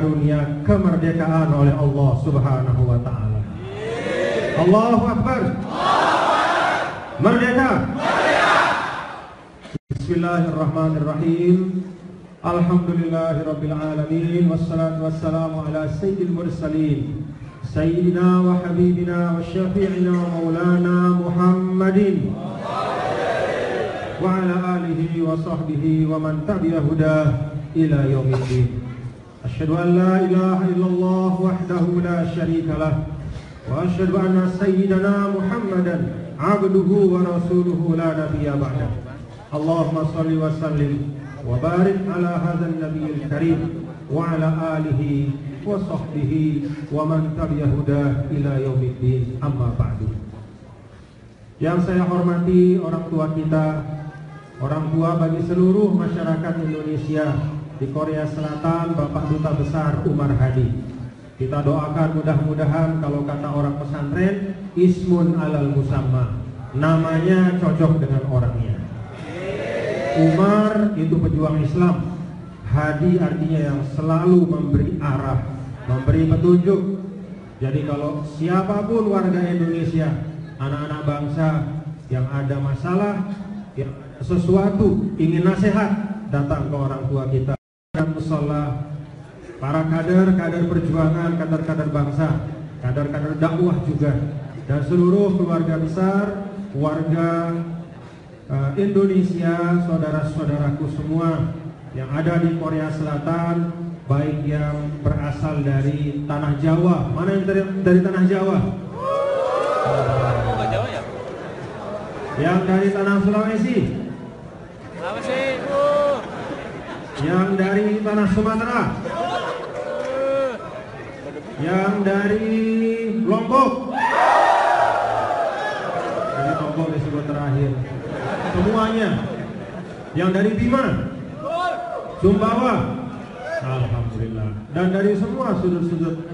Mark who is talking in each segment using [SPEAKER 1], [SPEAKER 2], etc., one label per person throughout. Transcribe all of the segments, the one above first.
[SPEAKER 1] karunia kemerdekaan oleh Allah Subhanahu wa taala. Allahu Akbar. Merdeka. Bismillahirrahmanirrahim. Alhamdulillahirabbil alamin wassalatu wassalamu ala sayyidil mursalin sayyidina wa habibina wa syafi'ina wa maulana Muhammadin wa ala alihi wa sahbihi wa man tabi'a hudah ila yaumiddin. Wahdahu la syarika lah wa asyhadu anna sayyidana Muhammadan abduhu wa rasuluhu la nabiyya ba'da. Allahumma salli wa sallim wa barik ala hadzal nabiyil karim wa ala alihi wa sahbihi wa man tabi'a hudah ila yaumiddin. Amma ba'du. Yang saya hormati orang tua kita, orang tua bagi seluruh masyarakat Indonesia di Korea Selatan, Bapak Duta Besar Umar Hadi. Kita doakan mudah-mudahan kalau kata orang pesantren, ismun alal musamma. Namanya cocok dengan orangnya. Umar itu pejuang Islam. Hadi artinya yang selalu memberi arah, memberi petunjuk. Jadi kalau siapa pun warga Indonesia, anak-anak bangsa yang ada masalah, yang sesuatu ingin nasihat, datang ke orang tua kita. Dan musola, para kader, kader perjuangan, kader-kader bangsa, kader-kader dakwah juga, dan seluruh keluarga besar, warga uh, Indonesia, saudara-saudaraku semua yang ada di Korea Selatan, baik yang berasal dari tanah Jawa, mana yang dari, dari tanah Jawa? Yang dari tanah Sulawesi?
[SPEAKER 2] Sih?
[SPEAKER 1] Yang dari tanah Sumatera? Yang dari Lombok? Dari Lombok disebut terakhir. Semuanya. Yang dari Bima? Sumbawa? Alhamdulillah. Dan dari semua sudut-sudut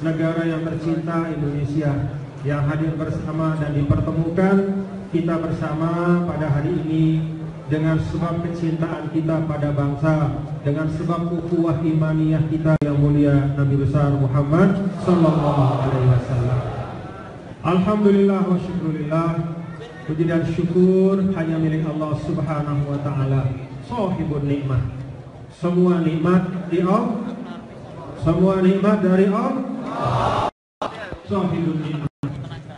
[SPEAKER 1] negara yang tercinta Indonesia yang hadir bersama dan dipertemukan kita bersama pada hari ini dengan sebab kecintaan kita pada bangsa, dengan sebab ukhuwah imaniyah kita yang mulia Nabi besar Muhammad sallallahu alaihi wasallam. Alhamdulillah wa syukurillah. Puji dan syukur hanya milik Allah Subhanahu wa taala, sahibun nikmah. Semua nikmat di Allah. Semua nikmat dari Allah. Sahibun nikmah.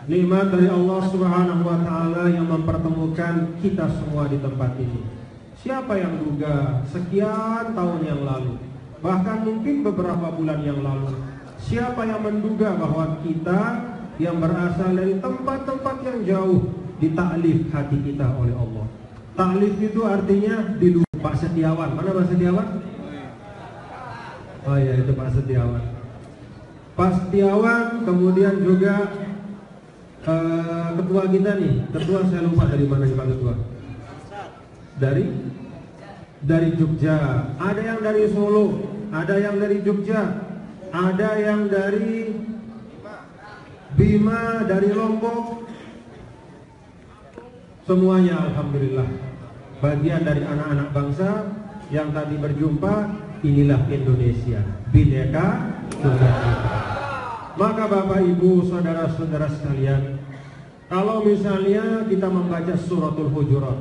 [SPEAKER 1] Nikmat dari Allah Subhanahu wa taala yang mempertemukan kita semua di tempat ini. Siapa yang duga sekian tahun yang lalu, bahkan mungkin beberapa bulan yang lalu, siapa yang menduga bahwa kita yang berasal dari tempat-tempat yang jauh ditaklif hati kita oleh Allah. Taklif itu artinya di Pak Setiawan. Mana Pak Setiawan? Oh ya itu Pak Setiawan. Pak Setiawan kemudian juga uh, ketua kita nih. Ketua saya lupa dari mana nih Pak Ketua. Dari dari Jogja. Ada yang dari Solo. Ada yang dari Jogja. Ada yang dari Bima, dari Lombok. Semuanya Alhamdulillah bagian dari anak-anak bangsa yang tadi berjumpa inilah Indonesia bineka tunggal ika maka Bapak Ibu saudara-saudara sekalian kalau misalnya kita membaca suratul hujurat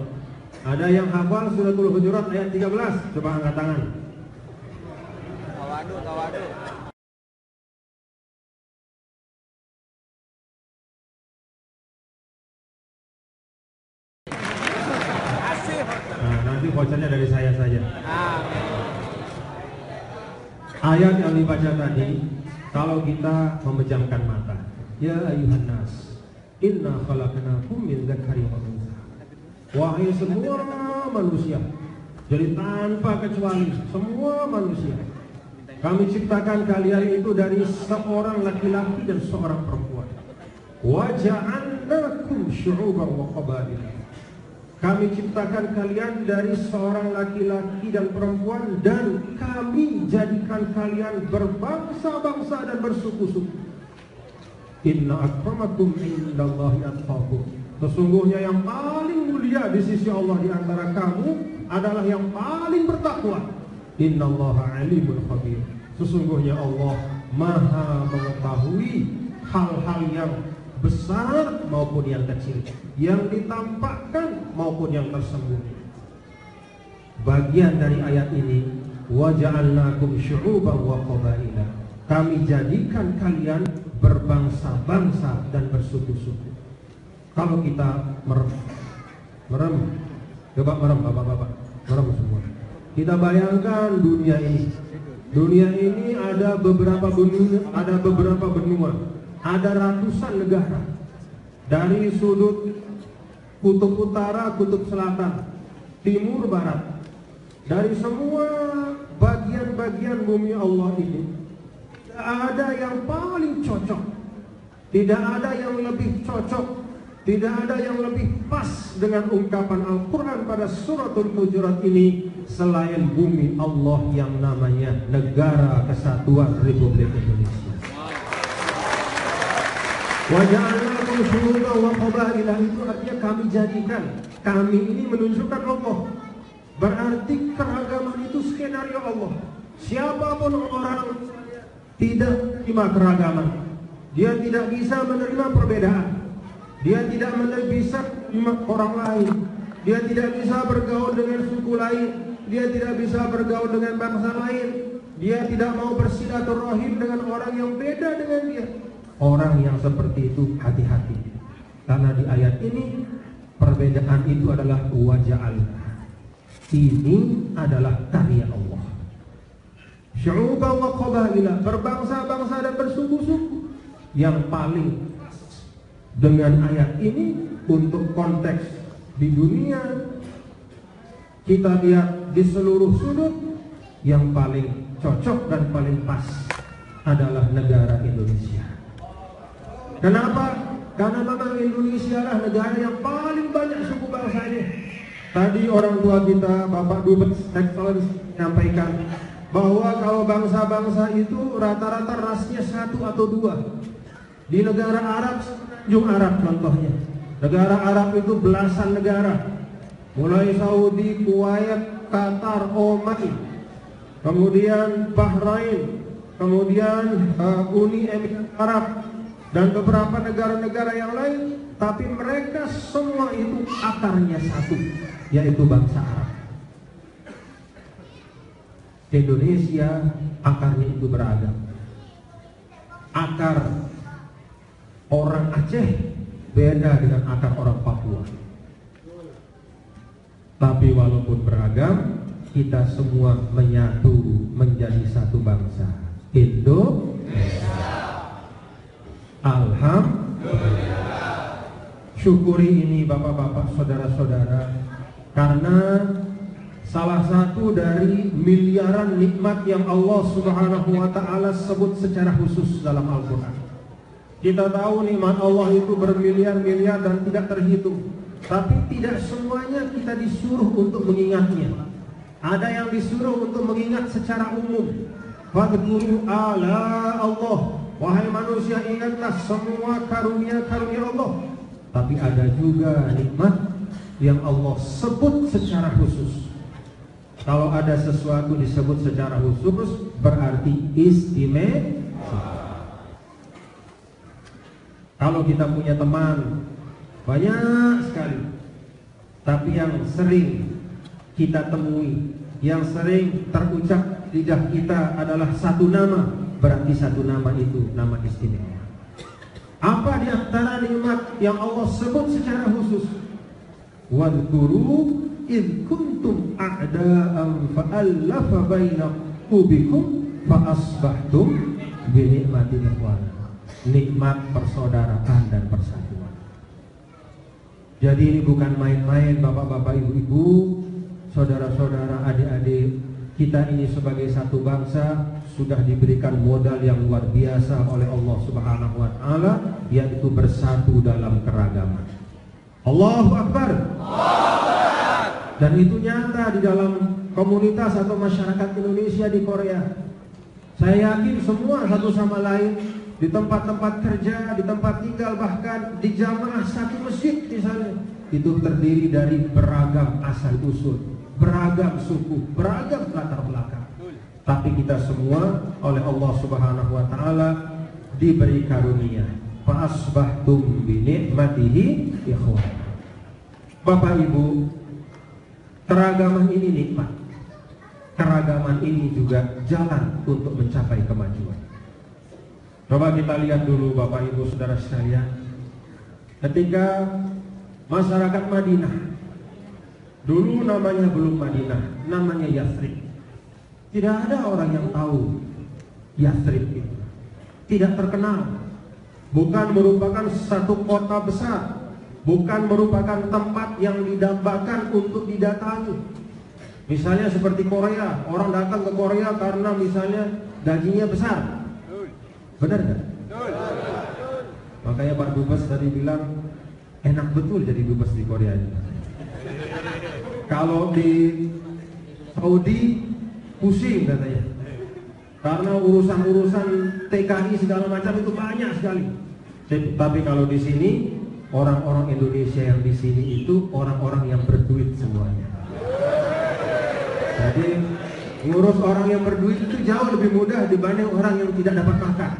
[SPEAKER 1] ada yang hafal suratul hujurat ayat 13 coba angkat tangan.
[SPEAKER 2] Tawadu, tawadu.
[SPEAKER 1] Nah, nanti bocornya dari saya saja. Ayat yang dibaca tadi kalau kita memejamkan mata ya ayuhan nas inna khalaqnakum min dzakarin wa untha. Wahai semua manusia jadi tanpa kecuali semua manusia kami ciptakan kalian itu dari seorang laki-laki dan seorang perempuan. Wa ja'alnakum syu'uban wa qabaila kami ciptakan kalian dari seorang laki-laki dan perempuan dan kami jadikan kalian berbangsa-bangsa dan bersuku-suku. Inna akramakum indallahi atqakum. Sesungguhnya yang paling mulia di sisi Allah di antara kamu adalah yang paling bertakwa. Innallaha alimul khabir. Sesungguhnya Allah Maha mengetahui hal-hal yang besar maupun yang kecil, yang ditampakkan maupun yang tersembunyi. Bagian dari ayat ini, waja'alnakum syu'uban wa qabaila. Kami jadikan kalian berbangsa-bangsa dan bersuku-suku. Kalau kita merem, merem, coba merem bapak-bapak, merem semua. Kita bayangkan dunia ini. Dunia ini ada beberapa benua, ada beberapa benua, ada ratusan negara. Dari sudut kutub utara, kutub selatan, timur, barat. Dari semua bagian-bagian bumi Allah ini, tidak ada yang paling cocok. Tidak ada yang lebih cocok tidak ada yang lebih pas dengan ungkapan Al-Quran pada suratul Hujurat ini selain bumi Allah yang namanya Negara Kesatuan Republik Indonesia. Waja'alnakum syuhuda wa qabaila itu artinya kami jadikan kami ini menunjukkan Allah. Berarti keragaman itu skenario Allah. Siapa pun orang tidak terima keragaman, dia tidak bisa menerima perbedaan. Dia tidak bisa menerima orang lain. Dia tidak bisa bergaul dengan suku lain. Dia tidak bisa bergaul dengan bangsa lain. Dia tidak mau bersilaturahim dengan orang yang beda dengan dia. Orang yang seperti itu hati-hati. Karena di ayat ini perbedaan itu adalah wajah Allah. Ini adalah karya Allah. Wa berbangsa-bangsa dan bersuku-suku. Yang paling dengan ayat ini untuk konteks di dunia kita lihat di seluruh sudut yang paling cocok dan paling pas adalah negara Indonesia. Kenapa? Karena memang Indonesia lah negara yang paling banyak suku bangsanya. Tadi orang tua kita, Bapak Dubes Excellence menyampaikan bahwa kalau bangsa-bangsa itu rata-rata rasnya satu atau dua. Di negara Arab, Tanjung Arab contohnya. Negara Arab itu belasan negara. Mulai Saudi, Kuwait, Qatar, Oman, kemudian Bahrain, kemudian uh, Uni Emirat Arab, dan beberapa negara-negara yang lain, tapi mereka semua itu akarnya satu, yaitu bangsa Arab. Indonesia akarnya itu beragam. Akar orang Aceh beda dengan akar orang Papua. Tapi walaupun beragam, kita semua menyatu menjadi satu bangsa. Indonesia. Alhamdulillah. Syukuri ini bapak-bapak, saudara-saudara, karena salah satu dari miliaran nikmat yang Allah Subhanahu wa taala sebut secara khusus dalam Al-Qur'an. Kita tahu nikmat Allah itu bermiliar-miliar dan tidak terhitung. Tapi tidak semuanya kita disuruh untuk mengingatnya. Ada yang disuruh untuk mengingat secara umum. Fadhkuru ala Allah. Wahai manusia ingatlah semua karunia-karunia Allah. Tapi ada juga nikmat yang Allah sebut secara khusus. Kalau ada sesuatu disebut secara khusus berarti istimewa. Kalau kita punya teman banyak sekali, tapi yang sering kita temui, yang sering terucap lidah kita adalah satu nama, berarti satu nama itu nama istimewa. Apa di antara nikmat yang Allah sebut secara khusus? Wadhkuru id kuntum a'da'an fa'allafa baina qubikum fa asbahtum bi ni'matin ikhwana nikmat persaudaraan dan persatuan. Jadi ini bukan main-main Bapak-bapak Ibu-ibu, saudara-saudara, adik-adik. Kita ini sebagai satu bangsa sudah diberikan modal yang luar biasa oleh Allah Subhanahu wa taala yaitu bersatu dalam keragaman. Allahu Akbar. Dan itu nyata di dalam komunitas atau masyarakat Indonesia di Korea. Saya yakin semua satu sama lain di tempat-tempat kerja, di tempat tinggal, bahkan di jamaah satu masjid misalnya. Itu terdiri dari beragam asal usul, beragam suku, beragam latar belakang. Tapi kita semua oleh Allah Subhanahu wa taala diberi karunia. Fa asbahtum bi ni'matihi ikhwan. Bapak Ibu, keragaman ini nikmat. Keragaman ini juga jalan untuk mencapai kemajuan. Coba kita lihat dulu Bapak Ibu Saudara sekalian. Ketika masyarakat Madinah dulu namanya belum Madinah, namanya Yathrib. Tidak ada orang yang tahu Yathrib itu. Tidak terkenal. Bukan merupakan satu kota besar, bukan merupakan tempat yang didambakan untuk didatangi. Misalnya seperti Korea, orang datang ke Korea karena misalnya gajinya besar. Benar nggak? Makanya Pak Dubes tadi bilang enak betul jadi dubes di Korea ini. Kalau di Saudi pusing katanya. Karena urusan-urusan TKI segala macam itu banyak sekali. Tapi kalau di sini orang-orang Indonesia yang di sini itu orang-orang yang berduit semuanya. Jadi ngurus orang yang berduit itu jauh lebih mudah dibanding orang yang tidak dapat makan.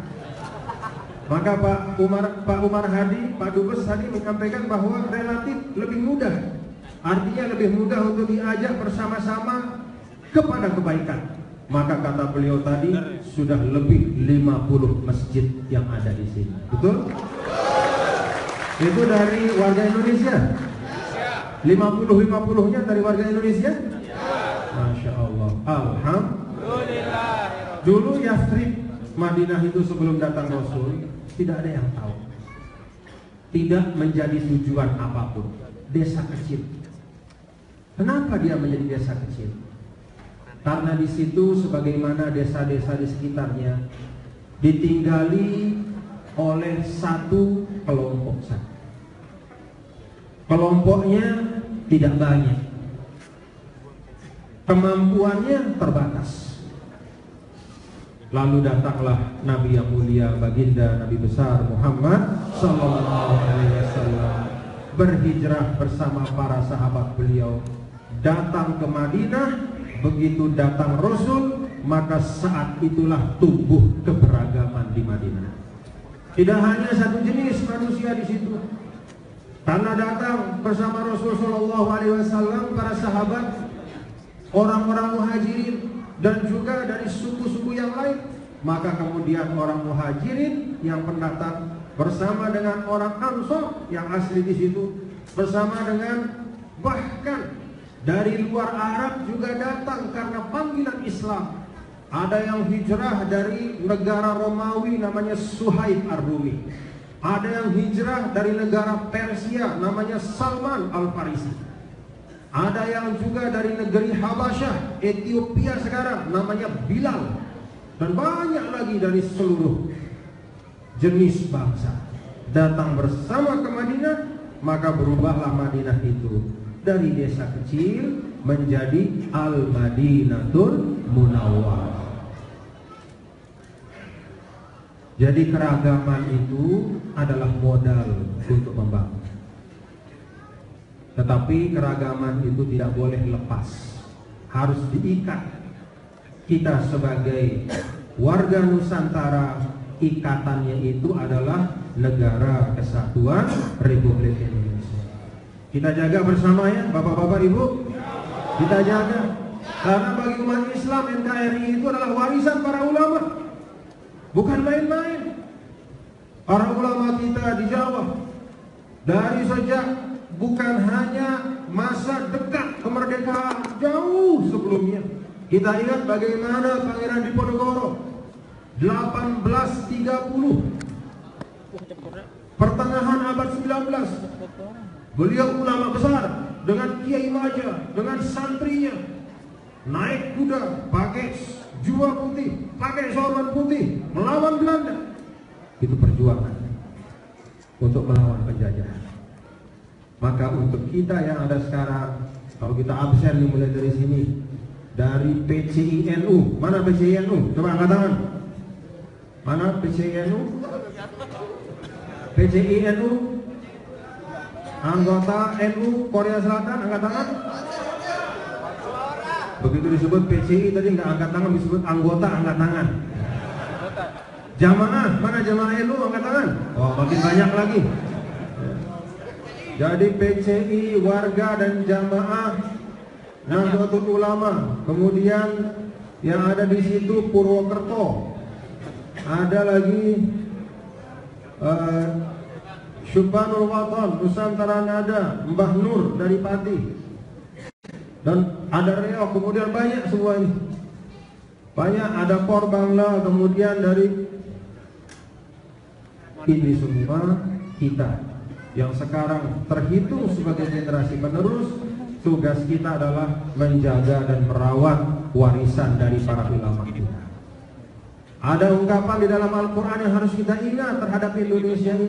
[SPEAKER 1] Maka Pak Umar Pak Umar Hadi, Pak Dubes tadi menyampaikan bahwa relatif lebih mudah. Artinya lebih mudah untuk diajak bersama-sama kepada kebaikan. Maka kata beliau tadi sudah lebih 50 masjid yang ada di sini. Betul? Itu dari warga Indonesia. 50-50 nya dari warga Indonesia? Masya Allah. Alhamdulillah. Dulu Yathrib Madinah itu sebelum datang Rasul tidak ada yang tahu. Tidak menjadi tujuan apa pun. Desa kecil. Kenapa dia menjadi desa kecil? Karena di situ sebagaimana desa-desa di sekitarnya ditinggali oleh satu kelompok saja. Kelompoknya tidak banyak. Kemampuannya terbatas. Lalu datanglah Nabi yang mulia baginda Nabi besar Muhammad Sallallahu Alaihi Wasallam berhijrah bersama para sahabat beliau datang ke Madinah begitu datang Rasul maka saat itulah tumbuh keberagaman di Madinah. Tidak hanya satu jenis manusia di situ. Karena datang bersama Rasul Sallallahu Alaihi Wasallam para sahabat orang-orang muhajirin dan juga dari suku-suku yang lain. Maka kemudian orang muhajirin yang pendatang bersama dengan orang Ansor yang asli di situ bersama dengan bahkan dari luar Arab juga datang karena panggilan Islam ada yang hijrah dari negara Romawi namanya Suhaib Ar-Rumi ada yang hijrah dari negara Persia namanya Salman Al-Farisi ada yang juga dari negeri Habasyah, Ethiopia sekarang namanya Bilal. Dan banyak lagi dari seluruh jenis bangsa. Datang bersama ke Madinah, maka berubahlah Madinah itu dari desa kecil menjadi Al-Madinatul Munawwar. Jadi keragaman itu adalah modal untuk membangun. Tetapi keragaman itu tidak boleh lepas Harus diikat Kita sebagai warga Nusantara Ikatannya itu adalah Negara Kesatuan Republik Indonesia Kita jaga bersama ya Bapak-bapak ibu. Kita jaga. Karena bagi umat Islam NKRI itu adalah warisan para ulama. Bukan main-main. Para ulama kita di Jawa Dari sejak bukan hanya masa dekat kemerdekaan jauh sebelumnya. Kita ingat bagaimana Pangeran Diponegoro 1830 pertengahan abad 19 beliau ulama besar dengan kiai maja dengan santrinya naik kuda pakai jua putih pakai sorban putih melawan Belanda itu perjuangan untuk melawan penjajahan maka untuk kita yang ada sekarang, kalau kita absen nih mulai dari sini, dari PCINU, mana PCINU? Coba angkat tangan. Mana PCINU? PCINU anggota NU Korea Selatan angkat tangan. begitu disebut PCI tadi nggak angkat tangan disebut anggota angkat tangan. Jamaah, mana jamaah lu angkat tangan? Oh, makin banyak lagi. Jadi PCI, warga dan jamaah Nahdlatul Ulama. Kemudian yang ada di situ Purwokerto. Ada lagi uh, Syubhanul Watan, Nusantara Nada, Mbah Nur dari Pati. Dan ada Riau, kemudian banyak semua ini. Banyak ada Korbangla, kemudian dari ini semua kita yang sekarang terhitung sebagai generasi penerus tugas kita adalah menjaga dan merawat warisan dari para ulama kita. Ada ungkapan di dalam Al-Quran yang harus kita ingat terhadap Indonesia ini.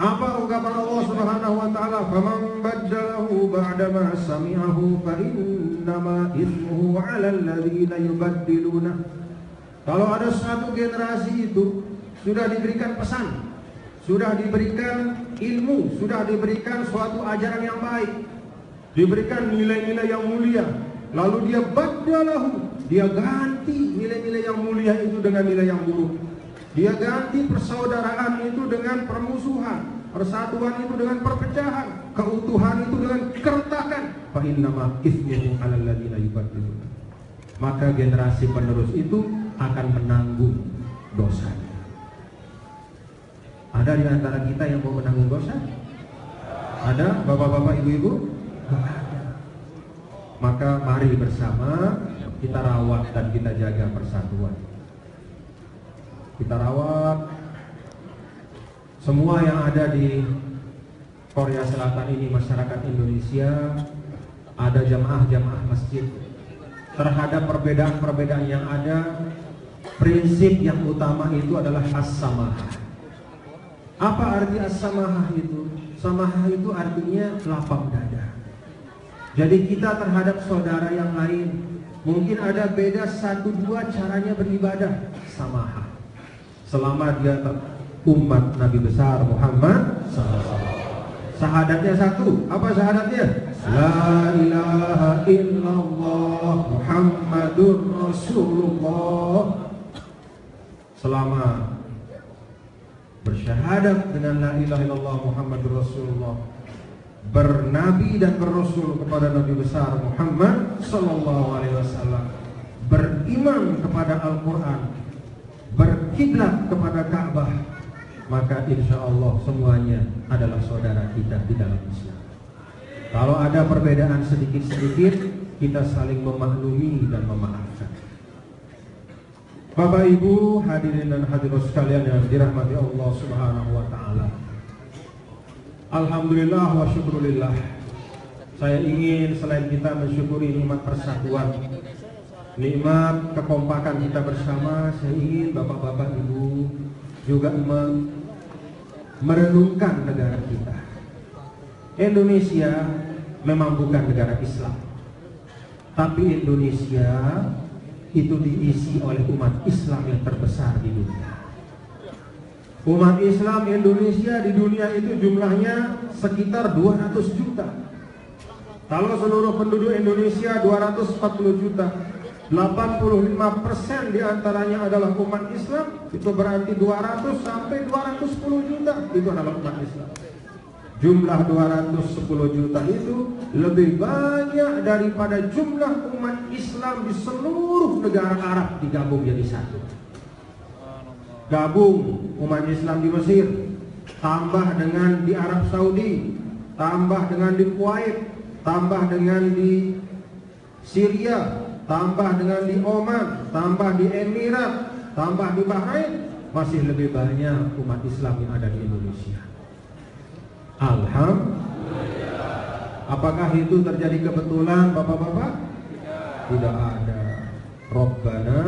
[SPEAKER 1] Apa ungkapan Allah Subhanahu wa taala? "Faman baddalahu ba'da ma sami'ahu fa innama ithmuhu 'alal ladzina yubaddiluna." Kalau ada satu generasi itu sudah diberikan pesan, sudah diberikan ilmu, sudah diberikan suatu ajaran yang baik, diberikan nilai-nilai yang mulia, lalu dia badalahu, dia ganti nilai-nilai yang mulia itu dengan nilai yang buruk. Dia ganti persaudaraan itu dengan permusuhan, persatuan itu dengan perpecahan, keutuhan itu dengan keretakan. Fa innama ismuhu 'alal ladzina. Maka generasi penerus itu akan menanggung dosanya. Ada di antara kita yang mau menanggung dosa? Ada bapak-bapak, ibu-ibu? Maka mari bersama kita rawat dan kita jaga persatuan. Kita rawat semua yang ada di Korea Selatan ini masyarakat Indonesia ada jamaah-jamaah masjid terhadap perbedaan-perbedaan yang ada prinsip yang utama itu adalah as-samahah. Apa arti as-samahah itu? Samahah itu artinya lapang dada. Jadi kita terhadap saudara yang lain mungkin ada beda satu dua caranya beribadah samahah. Selama dia umat Nabi besar Muhammad Sahadatnya satu. Apa sahadatnya? La ilaha illallah Muhammadur Rasulullah. Selama bersyahadat dengan la ilaha illallah Muhammadur Rasulullah bernabi dan berrasul kepada Nabi besar Muhammad sallallahu alaihi wasallam beriman kepada Al-Qur'an berkiblat kepada Ka'bah maka insya Allah semuanya adalah saudara kita di dalam Islam kalau ada perbedaan sedikit-sedikit kita saling memaklumi dan memaafkan Bapak Ibu hadirin dan hadirat sekalian yang dirahmati Allah Subhanahu wa taala. Alhamdulillah wa syukurillah. Saya ingin selain kita mensyukuri nikmat persatuan, nikmat kekompakan kita bersama, saya ingin Bapak-bapak Ibu juga merenungkan negara kita. Indonesia memang bukan negara Islam. Tapi Indonesia itu diisi oleh umat Islam yang terbesar di dunia. Umat Islam Indonesia di dunia itu jumlahnya sekitar 200 juta. Kalau seluruh penduduk Indonesia 240 juta, 85 persen di antaranya adalah umat Islam, itu berarti 200 sampai 210 juta itu adalah umat Islam. Jumlah 210 juta itu lebih banyak daripada jumlah umat Islam di seluruh negara Arab digabung jadi satu. Gabung umat Islam di Mesir, tambah dengan di Arab Saudi, tambah dengan di Kuwait, tambah dengan di Syria, tambah dengan di Oman, tambah di Emirat, tambah di Bahrain, masih lebih banyak umat Islam yang ada di Indonesia. Alhamdulillah. Apakah itu terjadi kebetulan Bapak-bapak? Tidak ada. Rabbana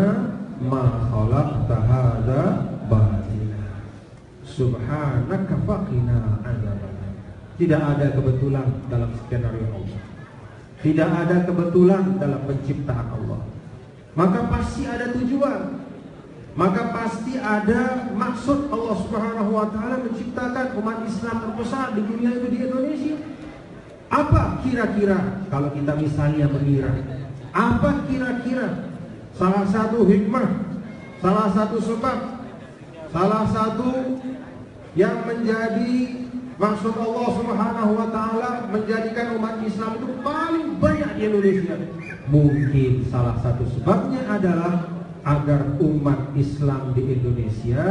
[SPEAKER 1] ma khalaqta hadza batila. Subhanaka faqina. Tidak ada kebetulan dalam skenario Allah. Tidak ada kebetulan dalam penciptaan Allah. Maka pasti ada tujuan maka pasti ada maksud Allah Subhanahu wa taala menciptakan umat Islam terbesar di dunia itu di Indonesia. Apa kira-kira kalau kita misalnya mengira Apa kira-kira salah satu hikmah, salah satu sebab, salah satu yang menjadi maksud Allah Subhanahu wa taala menjadikan umat Islam itu paling banyak di Indonesia. Mungkin salah satu sebabnya adalah agar umat Islam di Indonesia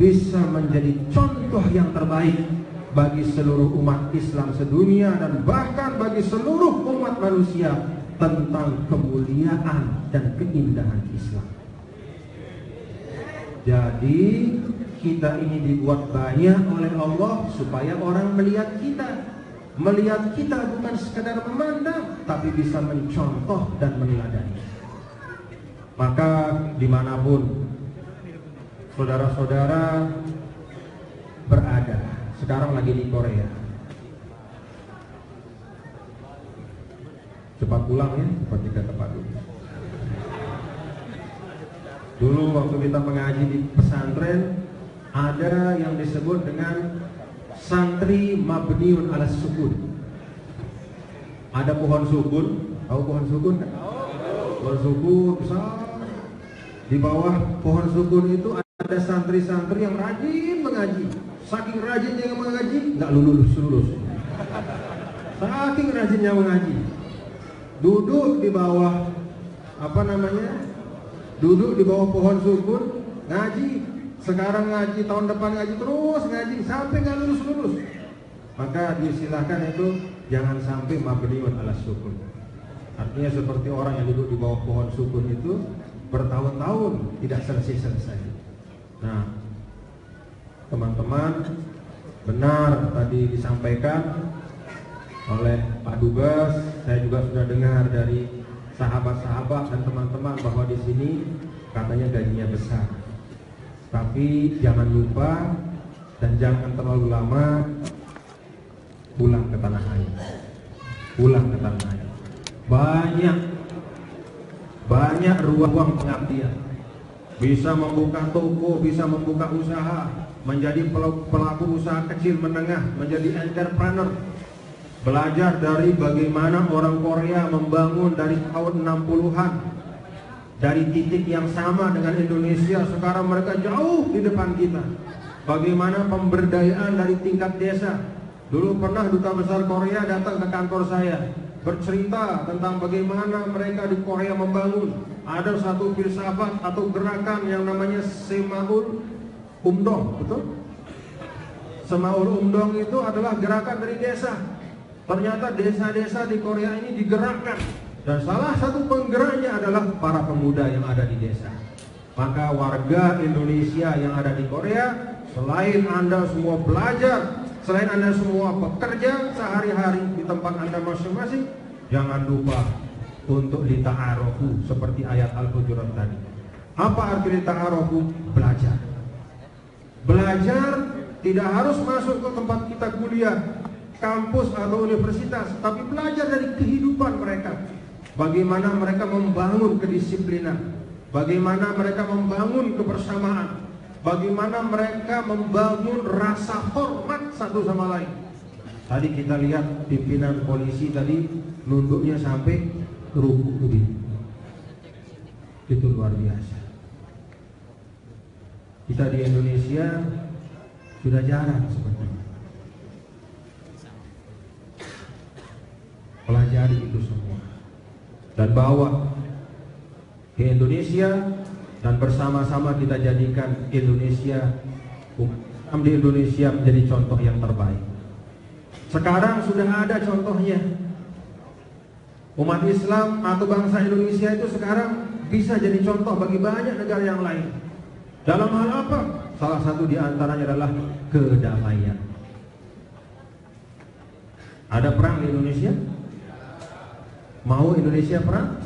[SPEAKER 1] bisa menjadi contoh yang terbaik bagi seluruh umat Islam sedunia dan bahkan bagi seluruh umat manusia tentang kemuliaan dan keindahan Islam. Jadi kita ini dibuat banyak oleh Allah supaya orang melihat kita. Melihat kita bukan sekadar memandang, tapi bisa mencontoh dan meneladani. Maka di mana pun saudara-saudara berada, sekarang lagi di Korea, cepat pulang ya seperti kata Pak Dulu. Dulu waktu kita mengaji di pesantren ada yang disebut dengan santri mabniun ala sukun. Ada pohon sukun, tahu pohon sukun kan? Pohon sukun besar. Di bawah pohon sukun itu ada santri-santri yang rajin mengaji. Saking rajinnya yang mengaji, nggak lulus lulus. Saking rajinnya mengaji, duduk di bawah apa namanya duduk di bawah pohon sukun ngaji sekarang ngaji tahun depan ngaji terus ngaji sampai nggak lulus lulus. Maka disilahkan itu jangan sampai mabniun ala sukun. Artinya seperti orang yang duduk di bawah pohon sukun itu bertahun-tahun tidak selesai-selesai. Nah teman-teman benar tadi disampaikan oleh Pak Dubes, saya juga sudah dengar dari sahabat-sahabat dan teman-teman bahwa di sini katanya gajinya besar. Tapi jangan lupa dan jangan terlalu lama pulang ke tanah air. Pulang ke tanah air. Banyak banyak ruang pengabdian. Bisa membuka toko, bisa membuka usaha, menjadi pelaku usaha kecil menengah, menjadi entrepreneur, Belajar dari bagaimana orang Korea membangun dari tahun 60-an Dari titik yang sama dengan Indonesia Sekarang mereka jauh di depan kita. Bagaimana pemberdayaan dari tingkat desa? Dulu pernah Duta Besar Korea datang ke kantor saya Bercerita tentang bagaimana mereka di Korea membangun. Ada satu filsafat atau gerakan yang namanya Semaul Umdong Betul? Semaul Umdong itu adalah gerakan dari desa. Ternyata desa-desa di Korea ini digerakkan dan salah satu penggeraknya adalah para pemuda yang ada di desa. Maka warga Indonesia yang ada di Korea, selain Anda semua belajar, selain Anda semua bekerja sehari-hari di tempat Anda masing-masing, jangan lupa untuk lita'arofu seperti ayat Al-Hujurat tadi. Apa arti lita'arofu? Belajar. Belajar tidak harus masuk ke tempat kita kuliah, kampus atau universitas, tapi belajar dari kehidupan mereka. Bagaimana mereka membangun kedisiplinan, bagaimana mereka membangun kebersamaan, bagaimana mereka membangun rasa hormat satu sama lain. Tadi kita lihat pimpinan polisi tadi nunduknya sampai ruku begitu. Itu luar biasa. Kita di Indonesia sudah jarang seperti itu. pelajari itu semua dan bawa ke Indonesia dan bersama-sama kita jadikan Indonesia di Indonesia menjadi contoh yang terbaik. Sekarang sudah ada contohnya. Umat Islam atau bangsa Indonesia itu sekarang bisa jadi contoh bagi banyak negara yang lain. Dalam hal apa? Salah satu di antaranya adalah kedamaian. Ada perang di Indonesia? Mau Indonesia perang?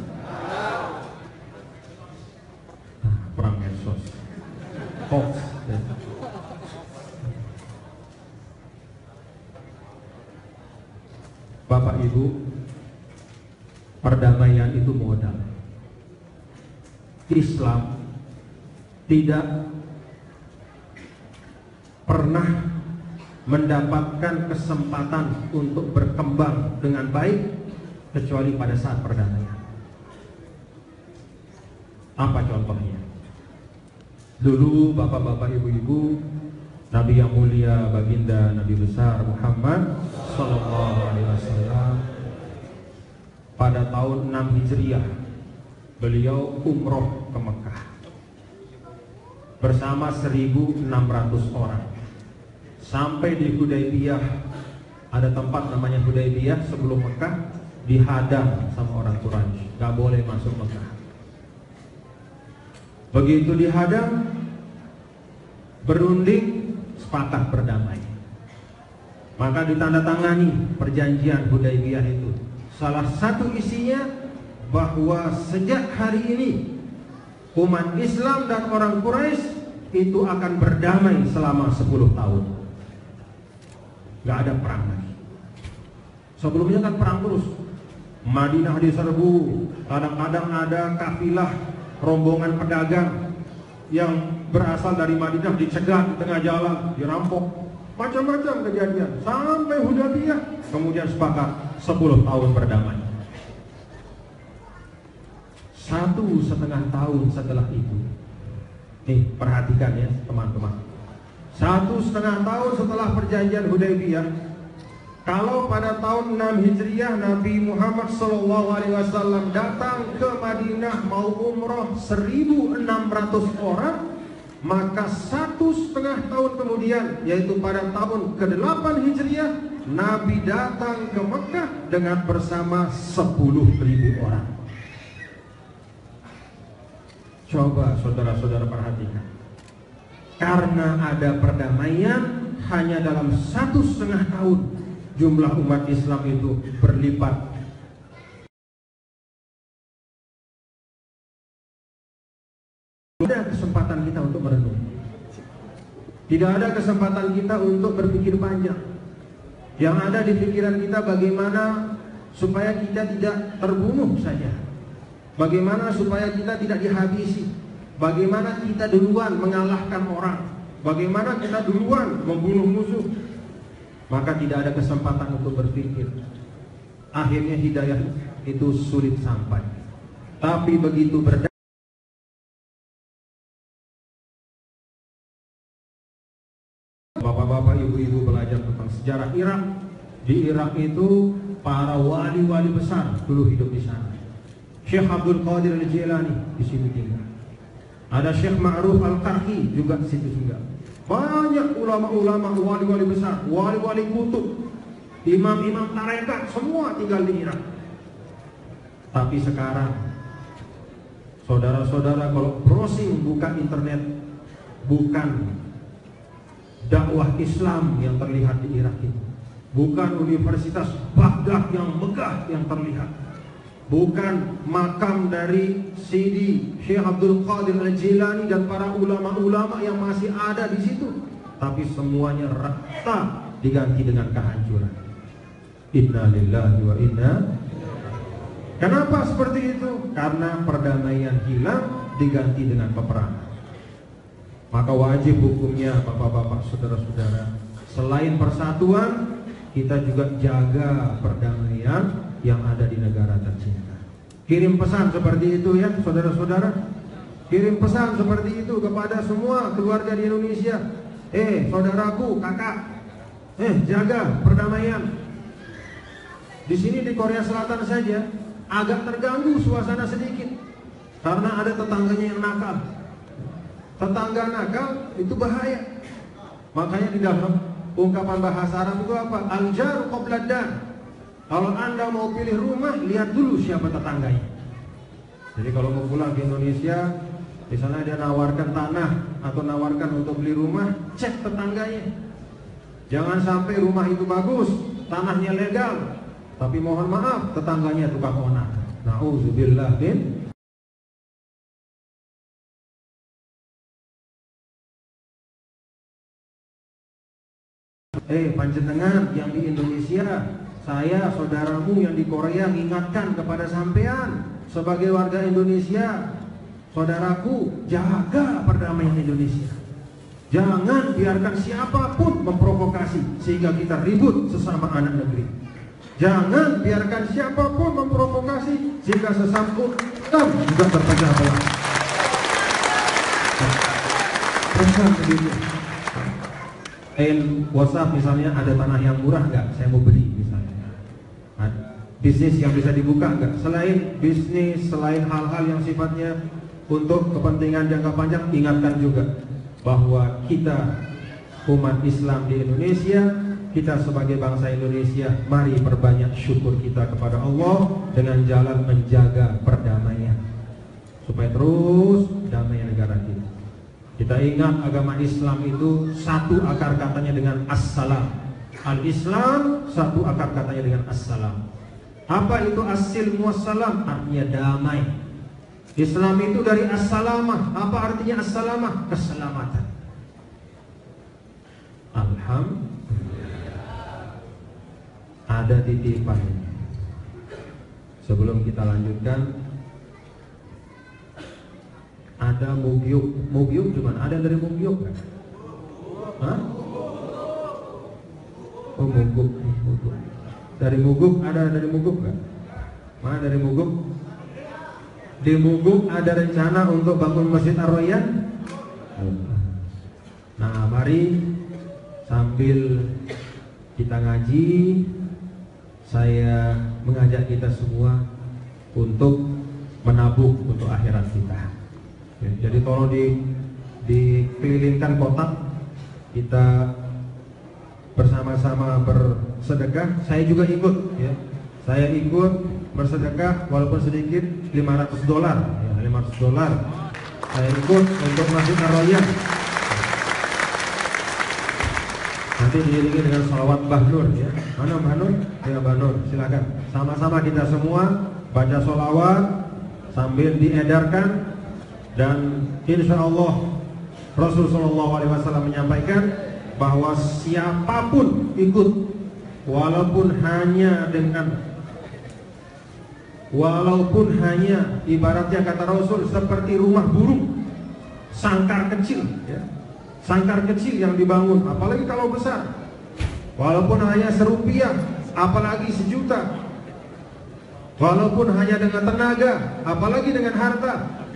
[SPEAKER 1] Nah, perang medsos. Hoax. Ya. Bapak Ibu, perdamaian itu modal. Islam tidak pernah mendapatkan kesempatan untuk berkembang dengan baik kecuali pada saat perdamaian. Apa contohnya? Dulu bapak-bapak ibu-ibu Nabi yang mulia baginda Nabi besar Muhammad Sallallahu Alaihi Wasallam pada tahun 6 Hijriah beliau umroh ke Mekah bersama 1.600 orang sampai di Hudaybiyah ada tempat namanya Hudaybiyah sebelum Mekah dihadang sama orang Quraisy gak boleh masuk Mekah begitu dihadang berunding sepakat berdamai. Maka ditandatangani perjanjian Hudaybiyah itu. Salah satu isinya bahwa sejak hari ini umat Islam dan orang Quraisy itu akan berdamai selama 10 tahun. Gak ada perang lagi. Sebelumnya kan perang terus. Madinah diserbu, kadang-kadang ada kafilah rombongan pedagang yang berasal dari Madinah dicegat di tengah jalan, dirampok, macam-macam kejadian sampai Hudaybiyah kemudian sepakat 10 tahun berdamai. Satu setengah tahun setelah itu, nih perhatikan ya teman-teman. Satu setengah tahun setelah perjanjian Hudaybiyah, kalau pada tahun 6 Hijriah Nabi Muhammad SAW datang ke Madinah mau umroh 1.600 orang, maka satu setengah tahun kemudian yaitu pada tahun ke-8 Hijriah Nabi datang ke Mekah dengan bersama 10 ribu orang. Coba saudara-saudara perhatikan. Karena ada perdamaian hanya dalam satu setengah tahun jumlah umat Islam itu berlipat ada kesempatan kita untuk merenung. Tidak ada kesempatan kita untuk berpikir panjang. Yang ada di pikiran kita bagaimana supaya kita tidak terbunuh saja. Bagaimana supaya kita tidak dihabisi. Bagaimana kita duluan mengalahkan orang. Bagaimana kita duluan membunuh musuh. Maka tidak ada kesempatan untuk berpikir. Akhirnya hidayah itu sulit sampai. Tapi begitu berdamai Bapak-bapak, ibu-ibu belajar tentang sejarah Irak. Di Irak itu para wali-wali besar dulu hidup di sana. Syekh Abdul Qadir Al-Jilani di sini tinggal. Ada Syekh Ma'ruf Al-Karhi juga di situ tinggal. Banyak ulama-ulama wali-wali besar, wali-wali kutub, imam-imam tarekat semua tinggal di Irak. Tapi sekarang saudara-saudara kalau browsing buka internet bukan dakwah Islam yang terlihat di Irak itu. Bukan Universitas Baghdad yang megah yang terlihat. Bukan makam dari Sidi Syekh Abdul Qadir Al-Jilani dan para ulama-ulama yang masih ada di situ. Tapi semuanya rata diganti dengan kehancuran. Inna lillahi wa inna Kenapa seperti itu? Karena perdamaian hilang diganti dengan peperangan. Maka wajib hukumnya Bapak-bapak, saudara-saudara Selain persatuan Kita juga jaga perdamaian Yang ada di negara tercinta. Kirim pesan seperti itu ya Saudara-saudara. Kirim pesan seperti itu kepada semua keluarga di Indonesia. Eh saudaraku, kakak. Eh jaga perdamaian. Di sini di Korea Selatan saja Agak terganggu suasana sedikit. Karena ada tetangganya yang nakal. Tetangga nakal itu bahaya. Makanya di dalam ungkapan bahasa Arab itu apa? Al-jar Kalau Anda mau pilih rumah, lihat dulu siapa tetangganya. Jadi kalau mau pulang ke Indonesia, di sana dia nawarkan tanah atau nawarkan untuk beli rumah, cek tetangganya. Jangan sampai rumah itu bagus, tanahnya legal, tapi mohon maaf tetangganya tukang onak. Nauzubillah bin Eh panjenengan yang di Indonesia Saya saudaramu yang di Korea Mengingatkan kepada sampean Sebagai warga Indonesia Saudaraku Jaga perdamaian Indonesia. Jangan biarkan siapa pun memprovokasi Sehingga kita ribut sesama anak negeri. Jangan biarkan siapa pun memprovokasi Sehingga sesama Islam juga terpecah belah Pesan begitu. Lain WhatsApp misalnya ada tanah yang murah nggak? Saya mau beli misalnya. Ada bisnis yang bisa dibuka nggak? Selain bisnis, selain hal-hal yang sifatnya untuk kepentingan jangka panjang, ingatkan juga bahwa kita umat Islam di Indonesia, kita sebagai bangsa Indonesia, mari perbanyak syukur kita kepada Allah dengan jalan menjaga perdamaian supaya terus damai negara kita. Kita ingat agama Islam itu satu akar katanya dengan assalam. Al-Islam satu akar katanya dengan assalam. Apa itu asil muassalam? Artinya damai. Islam itu dari assalamah. Apa artinya assalamah? Keselamatan. Alhamdulillah. Ada titipan. Sebelum kita lanjutkan, ada mugyuk mugyuk cuma ada dari mugyuk kan? Hah? oh muguk muguk dari muguk ada dari muguk kan? Mana dari muguk di muguk ada rencana untuk bangun masjid Ar-Royan? Nah mari sambil kita ngaji saya mengajak kita semua untuk menabung untuk akhirat kita Ya, jadi tolong di dikelilingkan kotak kita bersama-sama bersedekah. Saya juga ikut ya. Saya ikut bersedekah walaupun sedikit 500 dolar ya, 500 dolar. Saya ikut untuk Masjid Ar-Royan. Nanti diiringi dengan salawat Mbah Nur ya. Mana Mbah Nur? Ya Mbah Nur, silakan. Sama-sama kita semua baca salawat sambil diedarkan dan insya Allah Rasulullah SAW menyampaikan bahwa siapa pun ikut walaupun hanya dengan walaupun hanya ibaratnya kata Rasul seperti rumah burung sangkar kecil ya. sangkar kecil yang dibangun apalagi kalau besar. Walaupun hanya serupiah apalagi sejuta. Walaupun hanya dengan tenaga apalagi dengan harta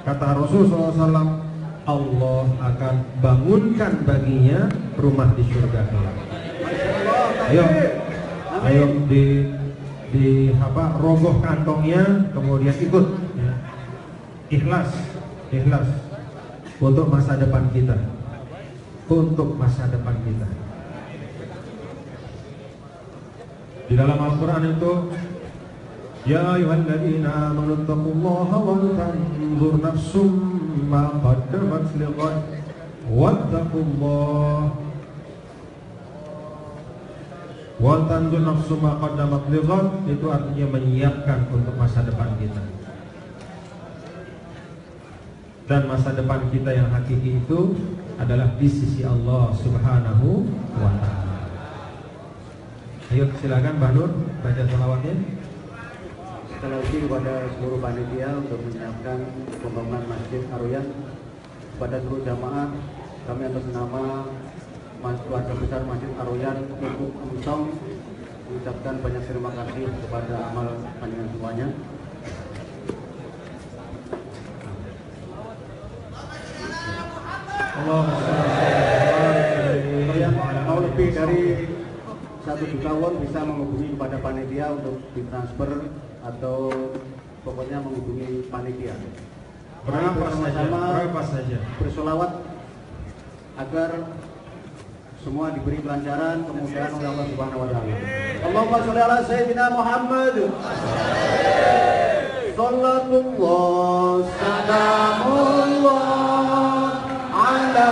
[SPEAKER 1] Kata Rasulullah SAW, Allah akan bangunkan baginya rumah di surga kelak. Ayo, ayo di di apa rogoh kantongnya, kemudian ikut. Ya. Ikhlas, ikhlas untuk masa depan kita, untuk masa depan kita. Di dalam Al-Quran itu يا أيها الذين آمنوا اتقوا الله ولتنظر نفس ما قدمت لغد واتقوا الله Waltanzur nafsu ma qaddamat lighad itu artinya menyiapkan untuk masa depan kita. Dan masa depan kita yang hakiki itu adalah di sisi Allah Subhanahu wa taala. Ayo silakan Mbak Nur baca selawatnya
[SPEAKER 3] sekali lagi kepada seluruh panitia untuk menyiapkan pembangunan Masjid Aruyan kepada seluruh jamaah kami atas nama keluarga besar Masjid Aruyan untuk Umsong mengucapkan banyak terima kasih kepada amal panjenengan semuanya.
[SPEAKER 1] Allah
[SPEAKER 3] mau lebih dari satu juta won bisa menghubungi kepada panitia untuk ditransfer atau pokoknya menghubungi panitia.
[SPEAKER 1] Berapa saja? Berapa saja?
[SPEAKER 3] Bersolawat agar semua diberi kelancaran kemudahan oleh Allah Subhanahu wa taala. Allahumma sholli ala sayyidina Muhammad. Sallallahu salamullah ala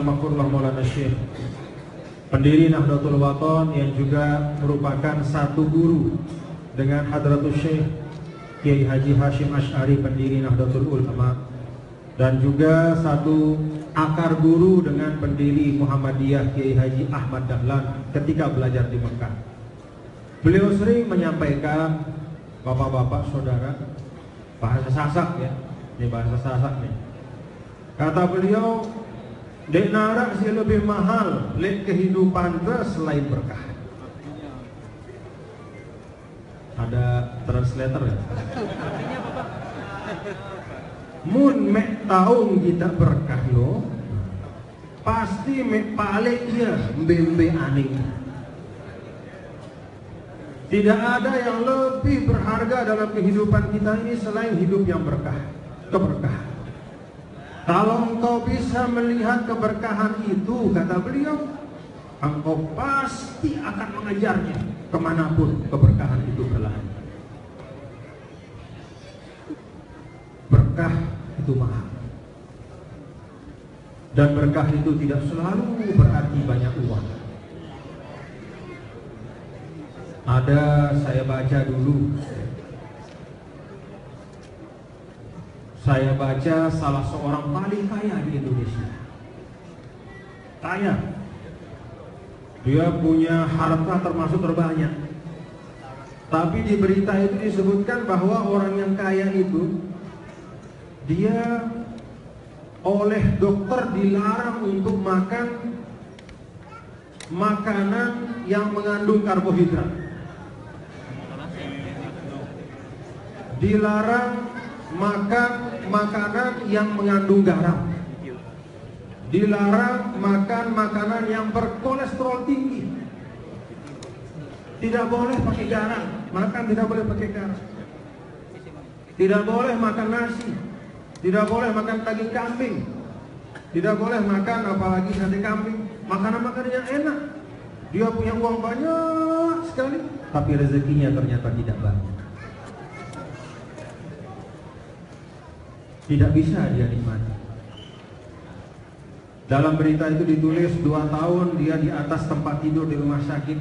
[SPEAKER 1] Al-Makurullah Maulana Syekh, pendiri Nahdlatul Waton yang juga merupakan satu guru dengan Hadratus Syekh Kiai Haji Hashim Ash'ari pendiri Nahdlatul Ulama dan juga satu akar guru dengan pendiri Muhammadiyah Kiai Haji Ahmad Dahlan ketika belajar di Mekah. Beliau sering menyampaikan bapak-bapak saudara bahasa sasak ya, ini bahasa sasak nih. Kata beliau, Dek narak sih lebih mahal Lek kehidupan selain berkah. Ada translator ya? Mun mek taung kita berkah lo Pasti mek palik ya Mbembe aning. Tidak ada yang lebih berharga dalam kehidupan kita ini Selain hidup yang berkah Keberkahan kalau engkau bisa melihat keberkahan itu, kata beliau, engkau pasti akan mengejarnya ke mana pun keberkahan itu berlari. Berkah itu mahal. Dan berkah itu tidak selalu berarti banyak uang. Ada saya baca dulu saya baca salah seorang paling kaya di Indonesia. Kaya. Dia punya harta termasuk terbanyak. Tapi di berita itu disebutkan bahwa orang yang kaya itu dia oleh dokter dilarang untuk makan makanan yang mengandung karbohidrat. Dilarang makan makanan yang mengandung garam. Dilarang makan makanan yang berkolesterol tinggi. Tidak boleh pakai garam, makan tidak boleh pakai garam. Tidak boleh makan nasi. Tidak boleh makan daging kambing. Tidak boleh makan apalagi sate kambing. Makanan-makanan yang enak. Dia punya uang banyak sekali, tapi rezekinya ternyata tidak banyak. Tidak bisa dia nikmati. Dalam berita itu ditulis dua tahun dia di atas tempat tidur di rumah sakit,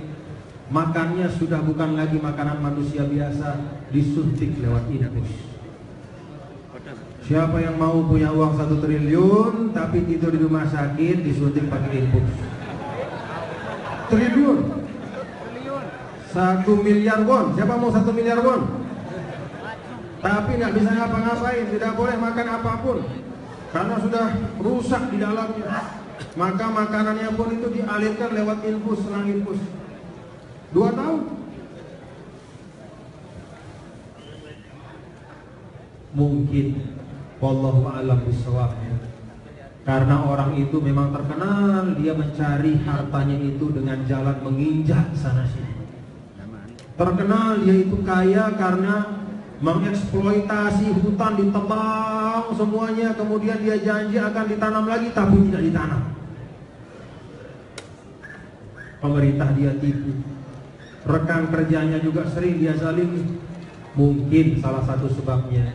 [SPEAKER 1] makannya sudah bukan lagi makanan manusia biasa, disuntik lewat infus. Siapa yang mau punya uang satu triliun tapi tidur di rumah sakit disuntik pakai infus? Triliun. Satu miliar won. Siapa mau satu miliar won? Tapi nggak bisa ngapa-ngapain, tidak boleh makan apa pun karena sudah rusak di dalamnya. Maka makanannya pun itu dialirkan lewat infus, selang infus. Dua tahun. Mungkin Wallahu a'lam. Karena orang itu memang terkenal dia mencari hartanya itu dengan jalan menginjak sana sini. Terkenal dia itu kaya karena mengeksploitasi hutan ditebang semuanya. Kemudian dia janji akan ditanam lagi tapi tidak ditanam. Pemerintah dia tipu. Rekan kerjanya juga sering dia zalimi mungkin salah satu sebabnya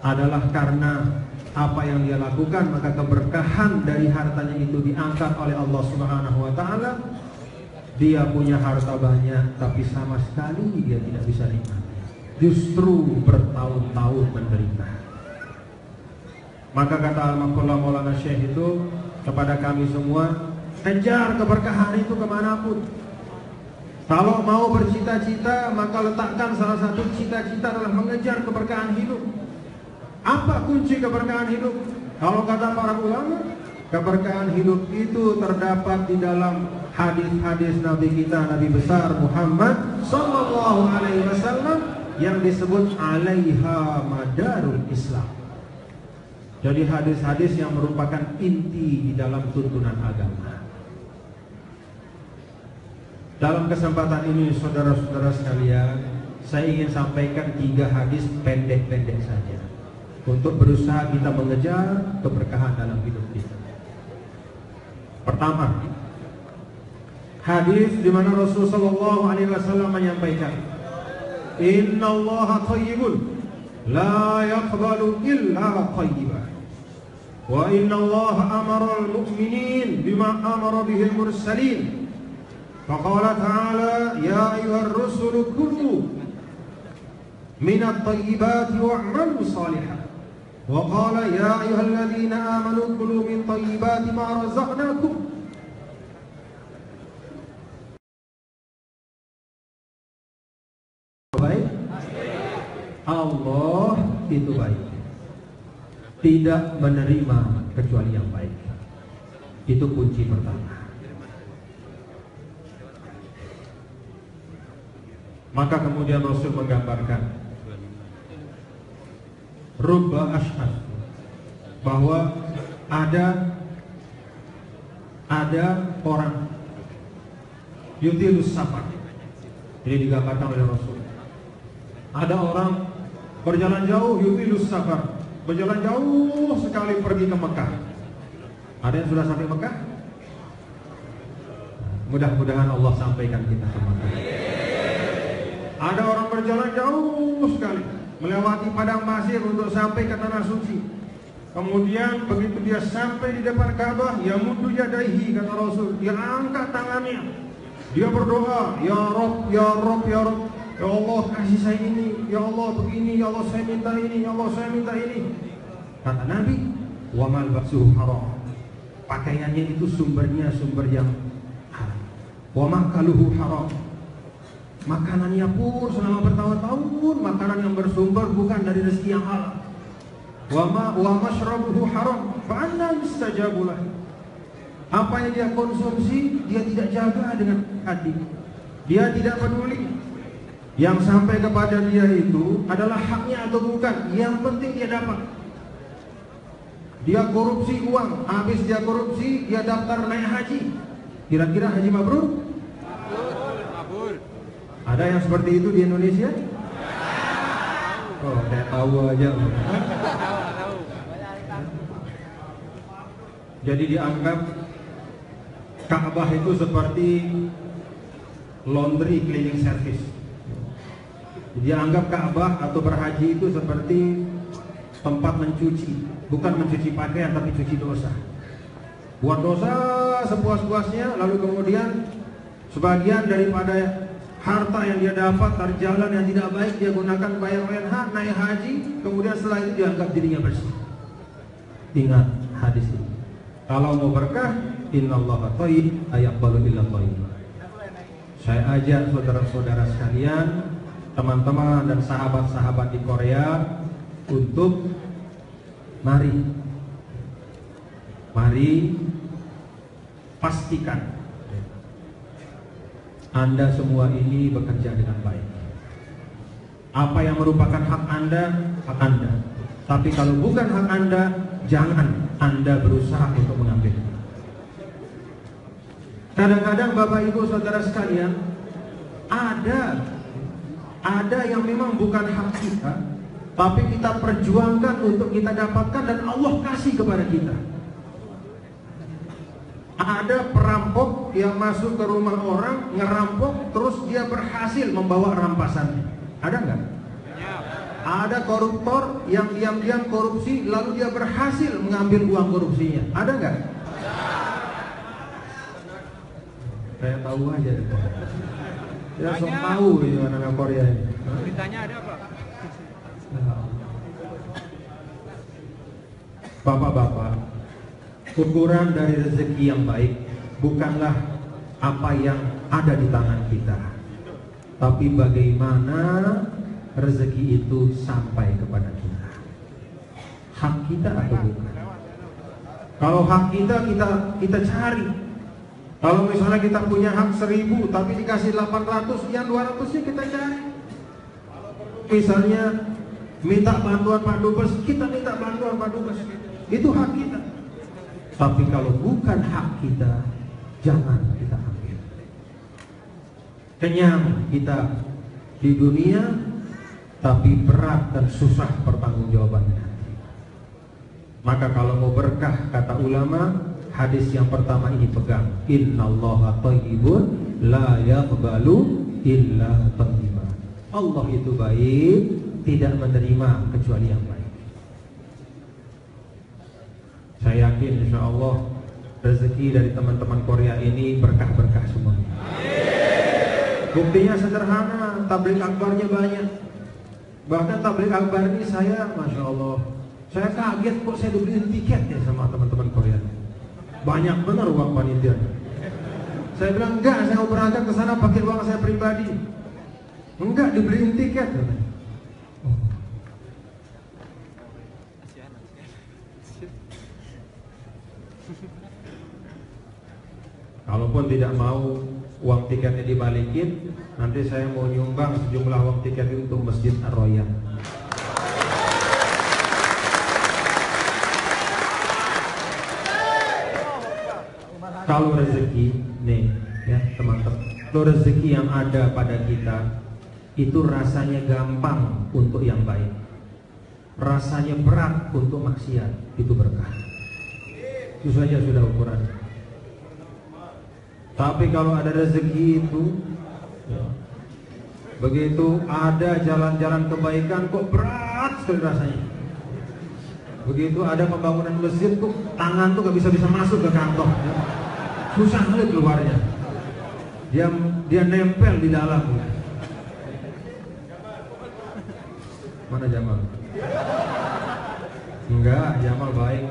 [SPEAKER 1] adalah karena apa yang dia lakukan maka keberkahan dari hartanya itu diangkat oleh Allah Subhanahu wa taala dia punya harta banyak tapi sama sekali dia tidak bisa nikmati. Justru bertahun-tahun menderita. Maka kata Al-Makullah Maulana Syekh itu kepada kami semua, kejar keberkahan itu ke mana pun. Kalau mau bercita-cita, maka letakkan salah satu cita-cita adalah mengejar keberkahan hidup. Apa kunci keberkahan hidup? Kalau kata para ulama, keberkahan hidup itu terdapat di dalam hadis-hadis Nabi kita Nabi besar Muhammad Sallallahu Alaihi Wasallam yang disebut alaiha madarul Islam. Jadi hadis-hadis yang merupakan inti di dalam tuntunan agama. Dalam kesempatan ini saudara-saudara sekalian, saya ingin sampaikan tiga hadis pendek-pendek saja untuk berusaha kita mengejar keberkahan dalam hidup kita. Pertama, hadis di mana Rasulullah Shallallahu Alaihi Wasallam menyampaikan, Inna Allah tayyibun la yaqbalu illa tayyiban. Wa inna Allah amara al-mu'minin bima amara bihi al-mursalin. Faqala ta'ala ya ayyuhar rusul kulu min at-tayyibati wa'malu salihan. وقال يا أيها الذين آمنوا كلوا من طيبات ما رزقناكم Allah itu baik. Tidak menerima kecuali yang baik. Itu kunci pertama. Maka kemudian Rasul menggambarkan rubba ashad bahwa ada ada orang yutilus safar. Ini digambarkan oleh Rasul. Ada orang berjalan jauh yutilus safar berjalan jauh sekali pergi ke Mekah ada yang sudah sampai Mekah mudah-mudahan Allah sampaikan kita ke Mekah ada orang berjalan jauh sekali melewati padang pasir untuk sampai ke tanah suci. Kemudian begitu dia sampai di depan Ka'bah, ya mudu yadaihi kata Rasul, dia angkat tangannya. Dia berdoa, ya Rob, ya Rob, ya Rob. Ya Allah kasih saya ini, ya Allah begini, ya Allah saya minta ini, ya Allah saya minta ini. Kata Nabi, wa mal basuh haram. Pakaiannya itu sumbernya sumber yang haram. Wa makaluhu haram Makanannya pun selama bertahun-tahun makanan yang bersumber bukan dari rezeki yang halal. Wa ma wa mashrabuhu haram fa anna Apa yang dia konsumsi dia tidak jaga dengan hati. Dia tidak peduli. Yang sampai kepada dia itu adalah haknya atau bukan. Yang penting dia dapat. Dia korupsi uang, habis dia korupsi, dia daftar naik haji. Kira-kira haji mabrur? Ada yang seperti itu di Indonesia? Oh, saya tahu aja. Jadi dianggap Ka'bah itu seperti laundry cleaning service. Dianggap Ka'bah atau berhaji itu seperti tempat mencuci, bukan mencuci pakaian tapi cuci dosa. Buat dosa sepuas-puasnya, lalu kemudian sebagian daripada harta yang dia dapat dari jalan yang tidak baik dia gunakan bayar UNH naik haji kemudian setelah itu dianggap dirinya bersih. Ingat hadis ini. Kalau mau berkah innallaha thayyib ayaqbalu illa thayyib saya ajak saudara-saudara sekalian teman-teman dan sahabat-sahabat di Korea untuk mari mari pastikan anda semua ini bekerja dengan baik. Apa yang merupakan hak Anda, hak Anda. Tapi kalau bukan hak Anda, jangan Anda berusaha untuk mengambil. Kadang-kadang Bapak Ibu Saudara sekalian, ada ada yang memang bukan hak kita, tapi kita perjuangkan untuk kita dapatkan dan Allah kasih kepada kita. Ada perampok yang masuk ke rumah orang ngerampok terus dia berhasil membawa rampasannya. Ada nggak? Ada koruptor yang diam-diam korupsi lalu dia berhasil mengambil uang korupsinya. Ada nggak? Saya tahu aja ya sok tahu ini anak Korea ini.
[SPEAKER 2] Beritanya ada apa?
[SPEAKER 1] Bapak-bapak ukuran dari rezeki yang baik bukanlah apa yang ada di tangan kita. Tapi bagaimana rezeki itu sampai kepada kita? Hak kita atau bukan? Kalau hak kita kita kita cari kalau misalnya kita punya hak seribu tapi dikasih 800 yang 200 nya kita cari misalnya minta bantuan Pak Dubes kita minta bantuan Pak Dubes itu hak kita tapi kalau bukan hak kita, jangan kita ambil. Kenyang kita di dunia tapi berat dan susah pertanggungjawabannya. Maka kalau mau berkah kata ulama, hadis yang pertama ini pegang. Innallaha thayyibun la yaqbalu illa thayyiban. Allah itu baik, tidak menerima kecuali yang baik. Saya yakin insya Allah rezeki dari teman-teman Korea ini berkah-berkah semua. Buktinya sederhana, tablik akbarnya banyak. Bahkan tablik akbar ini saya, masya Allah, saya kaget kok saya dibeliin tiket ya sama teman-teman Korea. Banyak benar uang panitia. Saya bilang enggak, saya mau berangkat ke sana pakai uang saya pribadi. Enggak dibeliin tiket. Oh. Kalaupun tidak mau uang tiketnya dibalikin, nanti saya mau nyumbang sejumlah uang tiket untuk Masjid Ar-Royan. Kalau rezeki, nih ya teman-teman, kalau rezeki yang ada pada kita itu rasanya gampang untuk yang baik, rasanya berat untuk maksiat, itu berkah. Itu saja sudah ukurannya. Tapi kalau ada rezeki itu ya, Begitu ada jalan-jalan kebaikan kok berat sekali rasanya Begitu ada pembangunan masjid tuh tangan tuh gak bisa-bisa masuk ke kantong ya. Susah sekali keluarnya Dia dia nempel di dalam Mana Jamal? Enggak, Jamal baik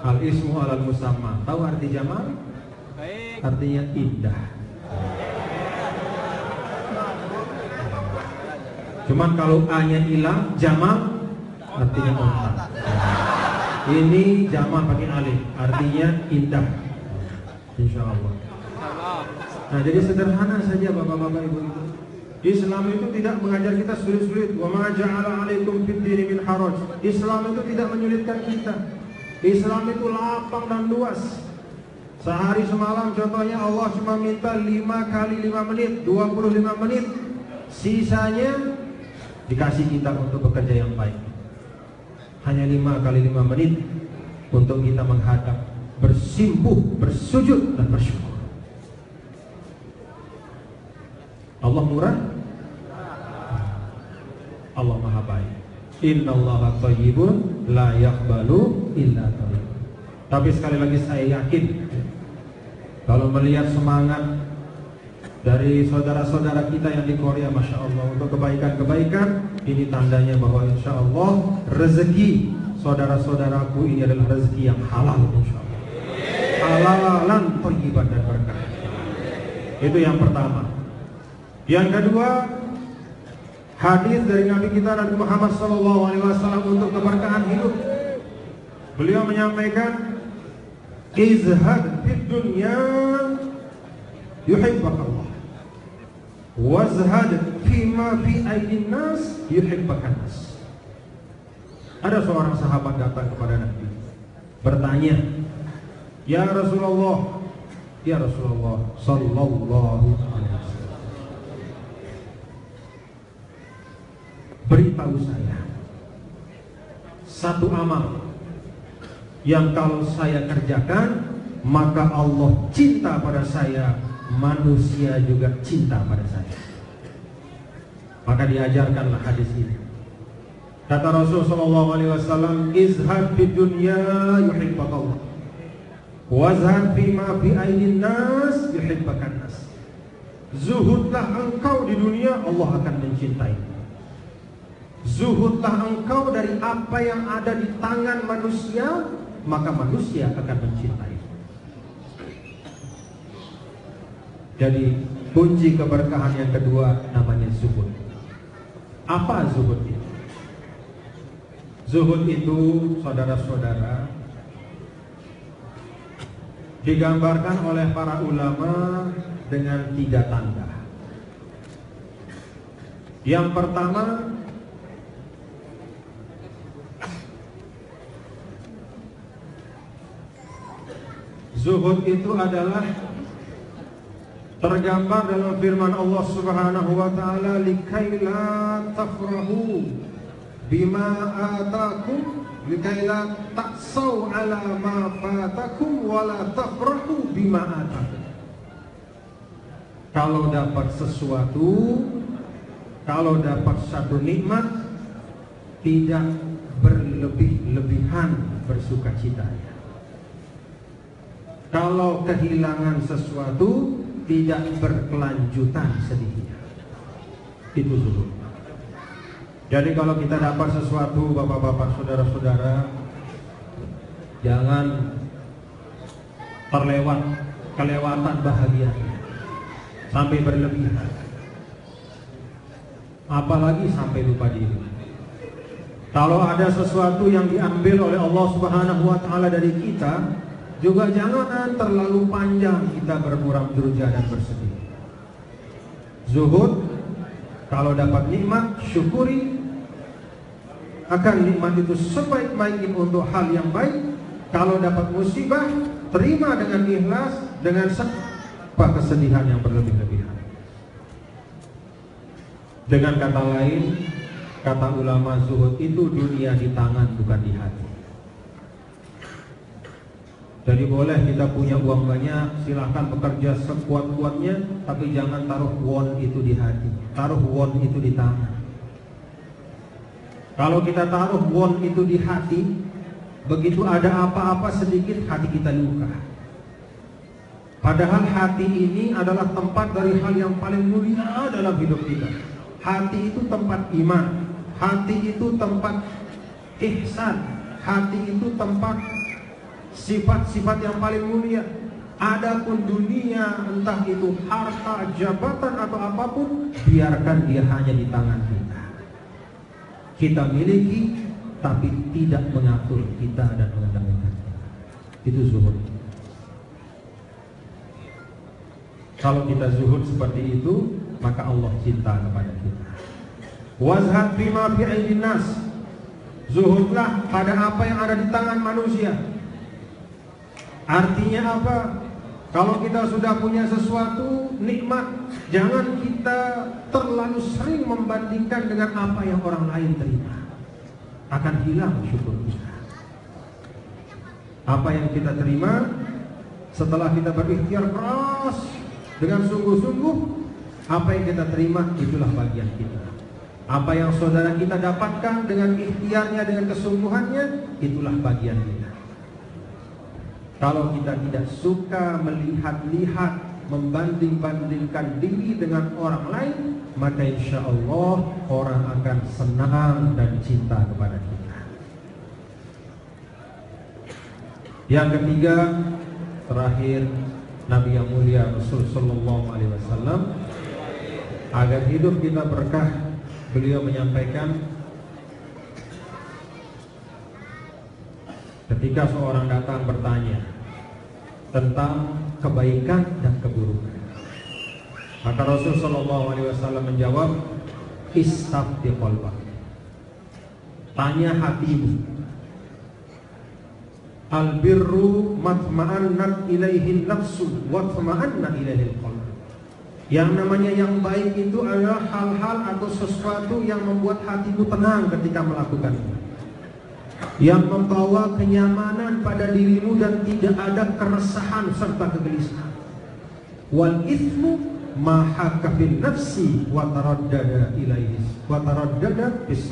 [SPEAKER 1] Al ismu alal musamma Tahu arti Jamal?
[SPEAKER 2] Baik.
[SPEAKER 1] artinya indah. Cuman kalau A-nya hilang, jamal artinya onta. Ini jamal pakai alif, artinya indah. Insya Allah. Nah, jadi sederhana saja bapak-bapak ibu-ibu. Islam itu tidak mengajar kita sulit-sulit. Wa ja'ala 'alaikum fid min haraj. Islam itu tidak menyulitkan kita. Islam itu lapang dan luas. Sehari semalam contohnya Allah cuma minta 5 kali 5 menit 25 menit Sisanya dikasih kita untuk bekerja yang baik Hanya 5 kali 5 menit Untuk kita menghadap Bersimpuh, bersujud dan bersyukur. Allah murah? Allah maha baik. Inna Allah tayyibun La yakbalu illa tayyib. Tapi sekali lagi saya yakin kalau melihat semangat dari saudara-saudara kita yang di Korea, masya Allah untuk kebaikan-kebaikan, ini tandanya bahwa insya Allah rezeki saudara-saudaraku ini adalah rezeki yang halal, insya Allah. Halalan, thayyiban dan berkah. Itu yang pertama. Yang kedua, hadis dari Nabi kita Nabi Muhammad SAW untuk keberkahan hidup. Beliau menyampaikan izhad fid dunya yuhibbak Allah wazhad fima fi aidin nas yuhibbak nas. Ada seorang sahabat datang kepada Nabi bertanya ya Rasulullah ya Rasulullah sallallahu alaihi wasallam. Beritahu saya satu amal yang kalau saya kerjakan maka Allah cinta pada saya manusia juga cinta pada saya. Maka diajarkanlah hadis ini. Kata Rasul sallallahu alaihi wasallam izhad fi dunya yuhibbaka Allah wazhad fi ma fi aidin nas yuhibbakan nas. Zuhudlah engkau di dunia Allah akan mencintai. Zuhudlah engkau dari apa yang ada di tangan manusia maka manusia akan mencintai. Jadi kunci keberkahan yang kedua namanya zuhud. Apa zuhud itu? Zuhud itu saudara-saudara digambarkan oleh para ulama dengan tiga tanda. Yang pertama Zuhud itu adalah tergambar dalam firman Allah Subhanahu wa taala likaila tafrahu bima atakum likaila taksau ala ma fatakum wala tafrahu bima atakum. Kalau dapat sesuatu kalau dapat satu nikmat tidak berlebih-lebihan bersuka citanya kalau kehilangan sesuatu tidak berkelanjutan sedihnya. Itu zuhud. Jadi kalau kita dapat sesuatu bapak-bapak saudara-saudara jangan terlewat kelewatan bahagia sampai berlebihan. Apalagi sampai lupa diri. Kalau ada sesuatu yang diambil oleh Allah Subhanahu wa taala dari kita, juga jangan terlalu panjang kita bermuram durja dan bersedih. Zuhud, kalau dapat nikmat, syukuri. Akan nikmat itu sebaik-baiknya untuk hal yang baik. Kalau dapat musibah, terima dengan ikhlas, dengan apa kesedihan yang berlebih-lebihan. Dengan kata lain, kata ulama zuhud itu dunia di tangan bukan di hati. Jadi boleh kita punya uang banyak, silahkan bekerja sekuat-kuatnya, tapi jangan taruh won itu di hati, taruh won itu di tangan. Kalau kita taruh won itu di hati, begitu ada apa-apa sedikit hati kita luka. Padahal hati ini adalah tempat dari hal yang paling mulia dalam hidup kita. Hati itu tempat iman, hati itu tempat ihsan, hati itu tempat sifat-sifat yang paling mulia. Adapun dunia entah itu harta, jabatan atau apa pun, biarkan dia hanya di tangan kita. Kita miliki tapi tidak mengatur kita dan mengendalikan Itu zuhud. Kalau kita zuhud seperti itu, maka Allah cinta kepada kita. Wazhad bima fi nas. Zuhudlah pada apa yang ada di tangan manusia. Artinya apa? Kalau kita sudah punya sesuatu nikmat, jangan kita terlalu sering membandingkan dengan apa yang orang lain terima. Akan hilang syukur kita. Apa yang kita terima setelah kita berikhtiar keras dengan sungguh-sungguh, apa yang kita terima itulah bagian kita. Apa yang saudara kita dapatkan dengan ikhtiarnya, dengan kesungguhannya, itulah bagian kita. Kalau kita tidak suka melihat-lihat membanding-bandingkan diri dengan orang lain, maka insya Allah orang akan senang dan cinta kepada kita. Yang ketiga, terakhir Nabi yang mulia Rasul Sallallahu Alaihi Wasallam agar hidup kita berkah, beliau menyampaikan ketika seorang datang bertanya tentang kebaikan dan keburukan. Maka Rasul Shallallahu Alaihi Wasallam menjawab, Istabdi qalbak. Tanya hatimu. Albirru matma'annat ilaihin nafsu watma'anna ilaihil qalb. Yang namanya yang baik itu adalah hal-hal atau sesuatu yang membuat hatimu tenang ketika melakukannya yang membawa kenyamanan pada dirimu dan tidak ada keresahan serta kegelisahan. Wal ismu maha kafin nafsi wa taraddada ilaihi wa taraddada bis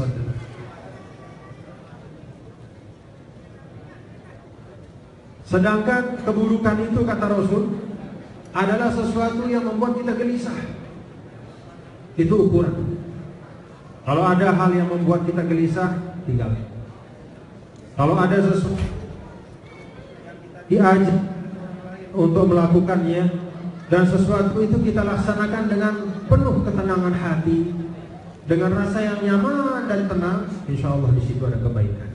[SPEAKER 1] Sedangkan keburukan itu kata Rasul adalah sesuatu yang membuat kita gelisah. Itu ukuran. Kalau ada hal yang membuat kita gelisah, tinggalkan. Kalau ada sesuatu diajak untuk melakukannya dan sesuatu itu kita laksanakan dengan penuh ketenangan hati, dengan rasa yang nyaman dan tenang, insya Allah di situ ada kebaikan.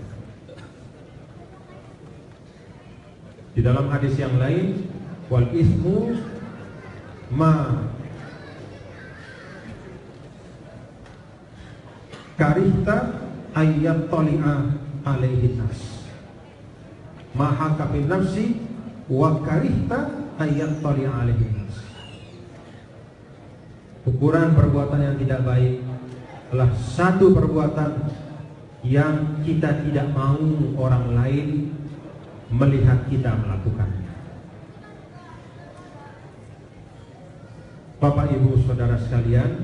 [SPEAKER 1] Di dalam hadis yang lain, wal ismu ma karihta ayat toli'ah alaihi nas maha kafin nafsi wa karihta ayat tali alaihi nas ukuran perbuatan yang tidak baik adalah satu perbuatan yang kita tidak mau orang lain melihat kita melakukannya. Bapak Ibu Saudara sekalian,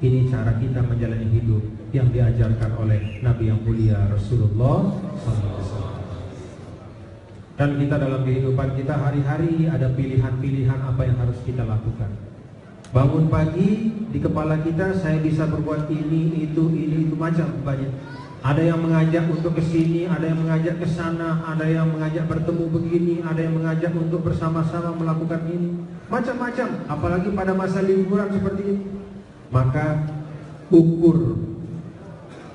[SPEAKER 1] ini cara kita menjalani hidup yang diajarkan oleh Nabi yang mulia Rasulullah SAW. Dan kita dalam kehidupan kita hari-hari ada pilihan-pilihan apa yang harus kita lakukan. Bangun pagi di kepala kita saya bisa berbuat ini, itu, ini, itu macam banyak. Ada yang mengajak untuk ke sini, ada yang mengajak ke sana, ada yang mengajak bertemu begini, ada yang mengajak untuk bersama-sama melakukan ini. Macam-macam, apalagi pada masa liburan seperti ini. Maka ukur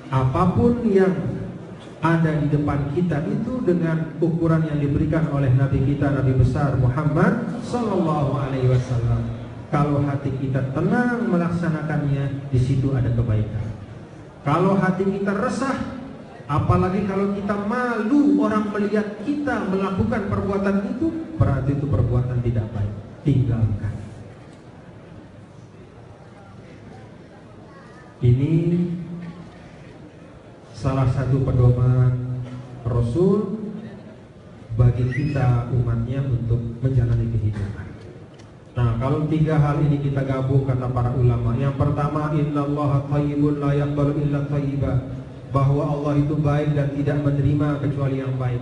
[SPEAKER 1] apa pun yang ada di depan kita itu dengan ukuran yang diberikan oleh Nabi kita Nabi besar Muhammad Sallallahu Alaihi Wasallam. Kalau hati kita tenang melaksanakannya, di situ ada kebaikan. Kalau hati kita resah, apalagi kalau kita malu orang melihat kita melakukan perbuatan itu, berarti itu perbuatan tidak baik. Tinggalkan. Ini salah satu pedoman Rasul bagi kita umatnya untuk menjalani kehidupan. Nah, kalau tiga hal ini kita gabung kata para ulama. Yang pertama, innallaha thayyibun la yaqbalu illa. Bahwa Allah itu baik dan tidak menerima kecuali yang baik.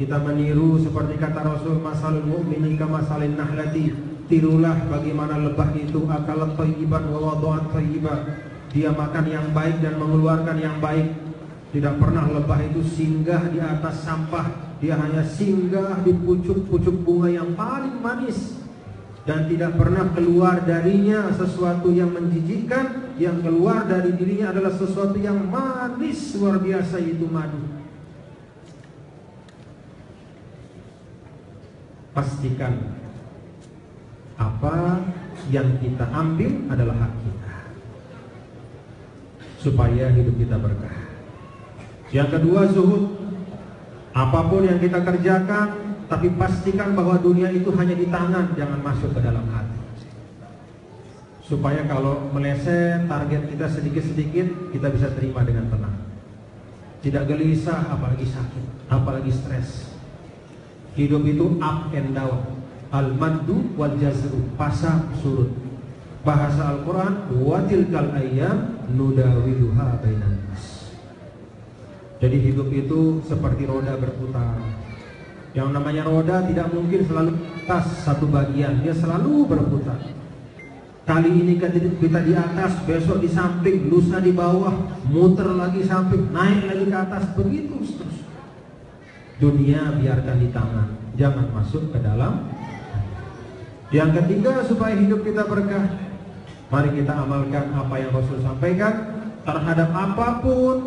[SPEAKER 1] Kita meniru seperti kata Rasul masalul mu'mini kama salin nahlati. Tirulah bagaimana lebah itu akal thayyiban wa wada'at. Dia makan yang baik dan mengeluarkan yang baik. Tidak pernah lebah itu singgah di atas sampah. Dia hanya singgah di pucuk-pucuk bunga yang paling manis. Dan tidak pernah keluar darinya sesuatu yang menjijikkan. Yang keluar dari dirinya adalah sesuatu yang manis. Luar biasa itu madu. Pastikan apa yang kita ambil adalah hak supaya hidup kita berkah yang kedua zuhud apa pun yang kita kerjakan tapi pastikan bahwa dunia itu hanya di tangan, jangan masuk ke dalam hati. Supaya kalau meleset target kita sedikit-sedikit, kita bisa terima dengan tenang. Tidak gelisah, apalagi sakit, apalagi stres. Hidup itu up and down. Al-maddu wal jazru, pasang surut. Bahasa Al-Quran, watil kal ayyam nudawiluha bainan Jadi hidup itu seperti roda berputar yang namanya roda tidak mungkin selalu atas satu bagian, dia selalu berputar. Kali ini kita di atas, besok di samping, lusa di bawah, muter lagi samping, naik lagi ke atas, begitu terus. Dunia biarkan di tangan, jangan masuk ke dalam. Yang ketiga supaya hidup kita berkah, mari kita amalkan apa yang Rasul sampaikan terhadap apa pun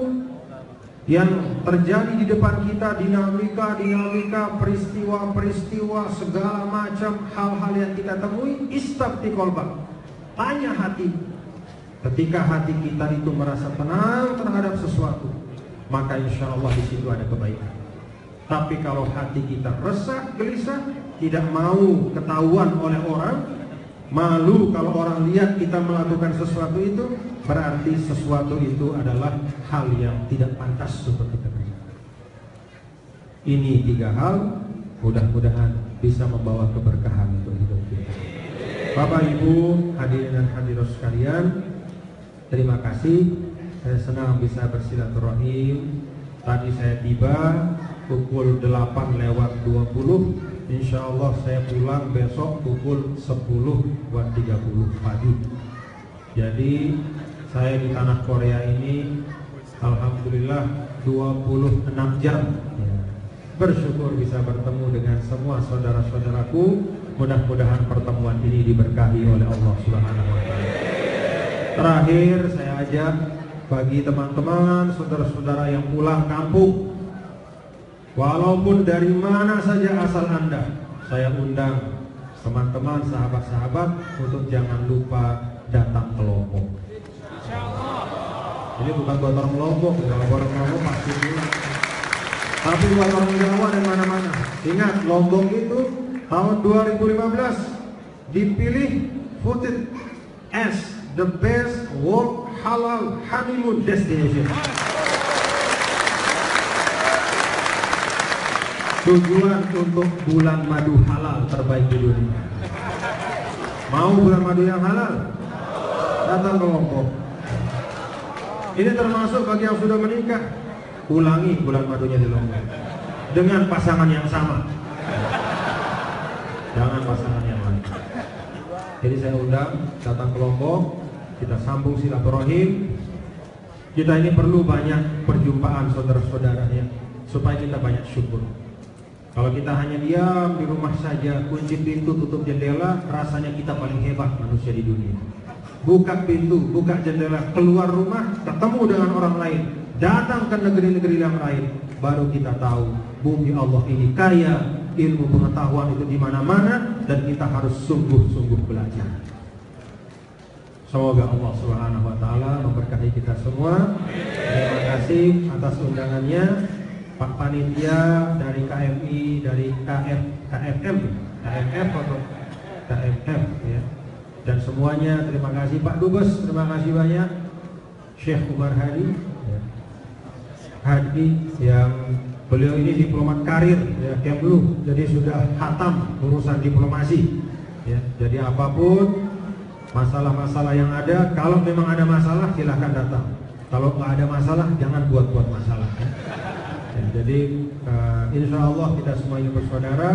[SPEAKER 1] yang terjadi di depan kita dinamika-dinamika peristiwa-peristiwa segala macam hal-hal yang kita temui istabti kolbak. Tanya hati. Ketika hati kita itu merasa tenang terhadap sesuatu maka insya Allah di situ ada kebaikan. Tapi kalau hati kita resah gelisah tidak mau ketahuan oleh orang Malu kalau orang lihat kita melakukan sesuatu itu Berarti sesuatu itu adalah hal yang tidak pantas untuk kita kerjakan Ini tiga hal Mudah-mudahan bisa membawa keberkahan untuk hidup kita. Bapak Ibu hadirin dan hadirat sekalian Terima kasih. Saya senang bisa bersilaturahim. Tadi saya tiba pukul 8 lewat 20 Insya Allah saya pulang besok pukul 10 buat 30 pagi. Jadi saya di tanah Korea ini Alhamdulillah 26 jam ya. Bersyukur bisa bertemu dengan semua saudara-saudaraku Mudah-mudahan pertemuan ini diberkahi oleh Allah Subhanahu wa taala. Terakhir saya ajak bagi teman-teman, saudara-saudara yang pulang kampung Walaupun dari mana saja asal Anda, saya undang teman-teman, sahabat-sahabat untuk jangan lupa datang ke Lombok. Ini bukan buat orang Lombok, kalau orang Lombok pasti ini. Tapi buat orang Jawa dan mana-mana. Ingat, Lombok itu tahun 2015 dipilih Footed S the best world halal honeymoon destination. Tujuan untuk bulan madu halal terbaik di dunia. Mau bulan madu yang halal? Datang ke Lombok. Ini termasuk bagi yang sudah menikah. Ulangi bulan madunya di Lombok dengan pasangan yang sama. Jangan pasangan yang lain. Jadi saya undang datang ke Lombok, kita sambung silaturahim. Kita ini perlu banyak perjumpaan saudara-saudara ya, supaya kita banyak syukur. Kalau kita hanya diam di rumah saja, kunci pintu, tutup jendela, rasanya kita paling hebat manusia di dunia. Buka pintu, buka jendela, keluar rumah, ketemu dengan orang lain, datang ke negeri-negeri yang lain, baru kita tahu bumi Allah ini kaya, ilmu pengetahuan itu di mana-mana dan kita harus sungguh-sungguh belajar. Semoga Allah Subhanahu wa taala memberkahi kita semua. Terima kasih atas undangannya. Pak Panitia dari KMI, dari KF, KFM, KFF atau KFF ya. Dan semuanya terima kasih Pak Dubes, terima kasih banyak Syekh Umar Hadi ya. Hadi yang beliau ini diplomat karir ya Kemlu, jadi sudah hatam urusan diplomasi ya. Jadi apa pun masalah-masalah yang ada, kalau memang ada masalah silahkan datang. Kalau nggak ada masalah jangan buat-buat masalah. Ya. Jadi uh, insya Allah kita semua ini bersaudara.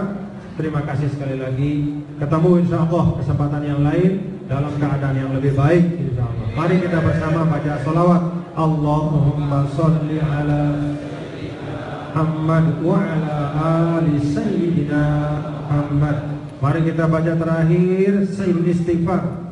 [SPEAKER 1] Terima kasih sekali lagi. Ketemu insya Allah kesempatan yang lain dalam keadaan yang lebih baik insya Allah. Mari kita bersama baca salawat. Allahumma salli ala Muhammad wa ala ali Sayyidina Muhammad. Mari kita baca terakhir Sayyid istighfar.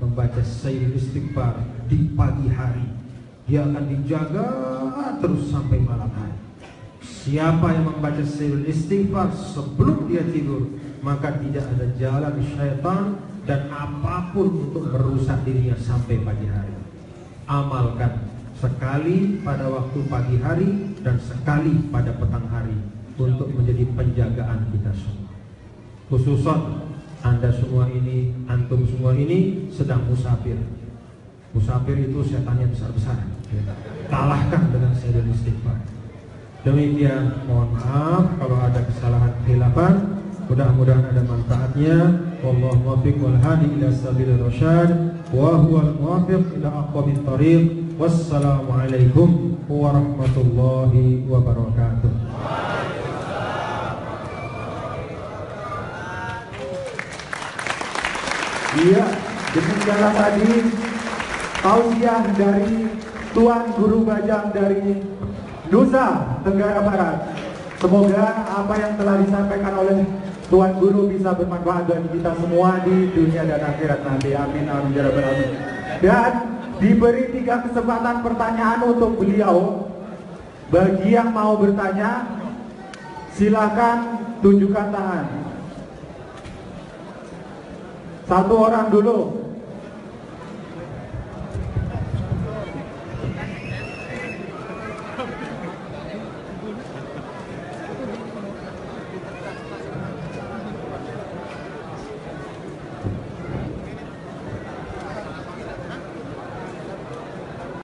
[SPEAKER 1] membaca sayyid istighfar di pagi hari. Dia akan dijaga terus sampai malam hari. Siapa yang membaca sayyid istighfar sebelum dia tidur maka tidak ada jalan syaitan dan apa pun untuk merusak dirinya sampai pagi hari. Amalkan sekali pada waktu pagi hari dan sekali pada petang hari untuk menjadi penjagaan kita semua. Khususan anda semua ini, antum semua ini sedang musafir. Musafir itu setannya besar-besar. Kalahkan dengan sayyidul istighfar. Demikian, mohon maaf kalau ada kesalahan khilafan. Mudah-mudahan ada manfaatnya. Wallahu muwaffiq wal hadi ila sabilir rasyad wa huwal muwaffiq ila aqwamit thariq. Wassalamualaikum warahmatullahi wabarakatuh.
[SPEAKER 4] Iya, demikianlah tadi tausiah dari Tuan Guru Bajang dari Nusa Tenggara Barat. Semoga apa yang telah disampaikan oleh Tuan Guru bisa bermanfaat bagi kita semua di dunia dan akhirat nanti. Amin, amin, ya rabbal alamin. Dan diberi tiga kesempatan pertanyaan untuk beliau. Bagi yang mau bertanya, silakan tunjukkan tangan. Satu orang dulu.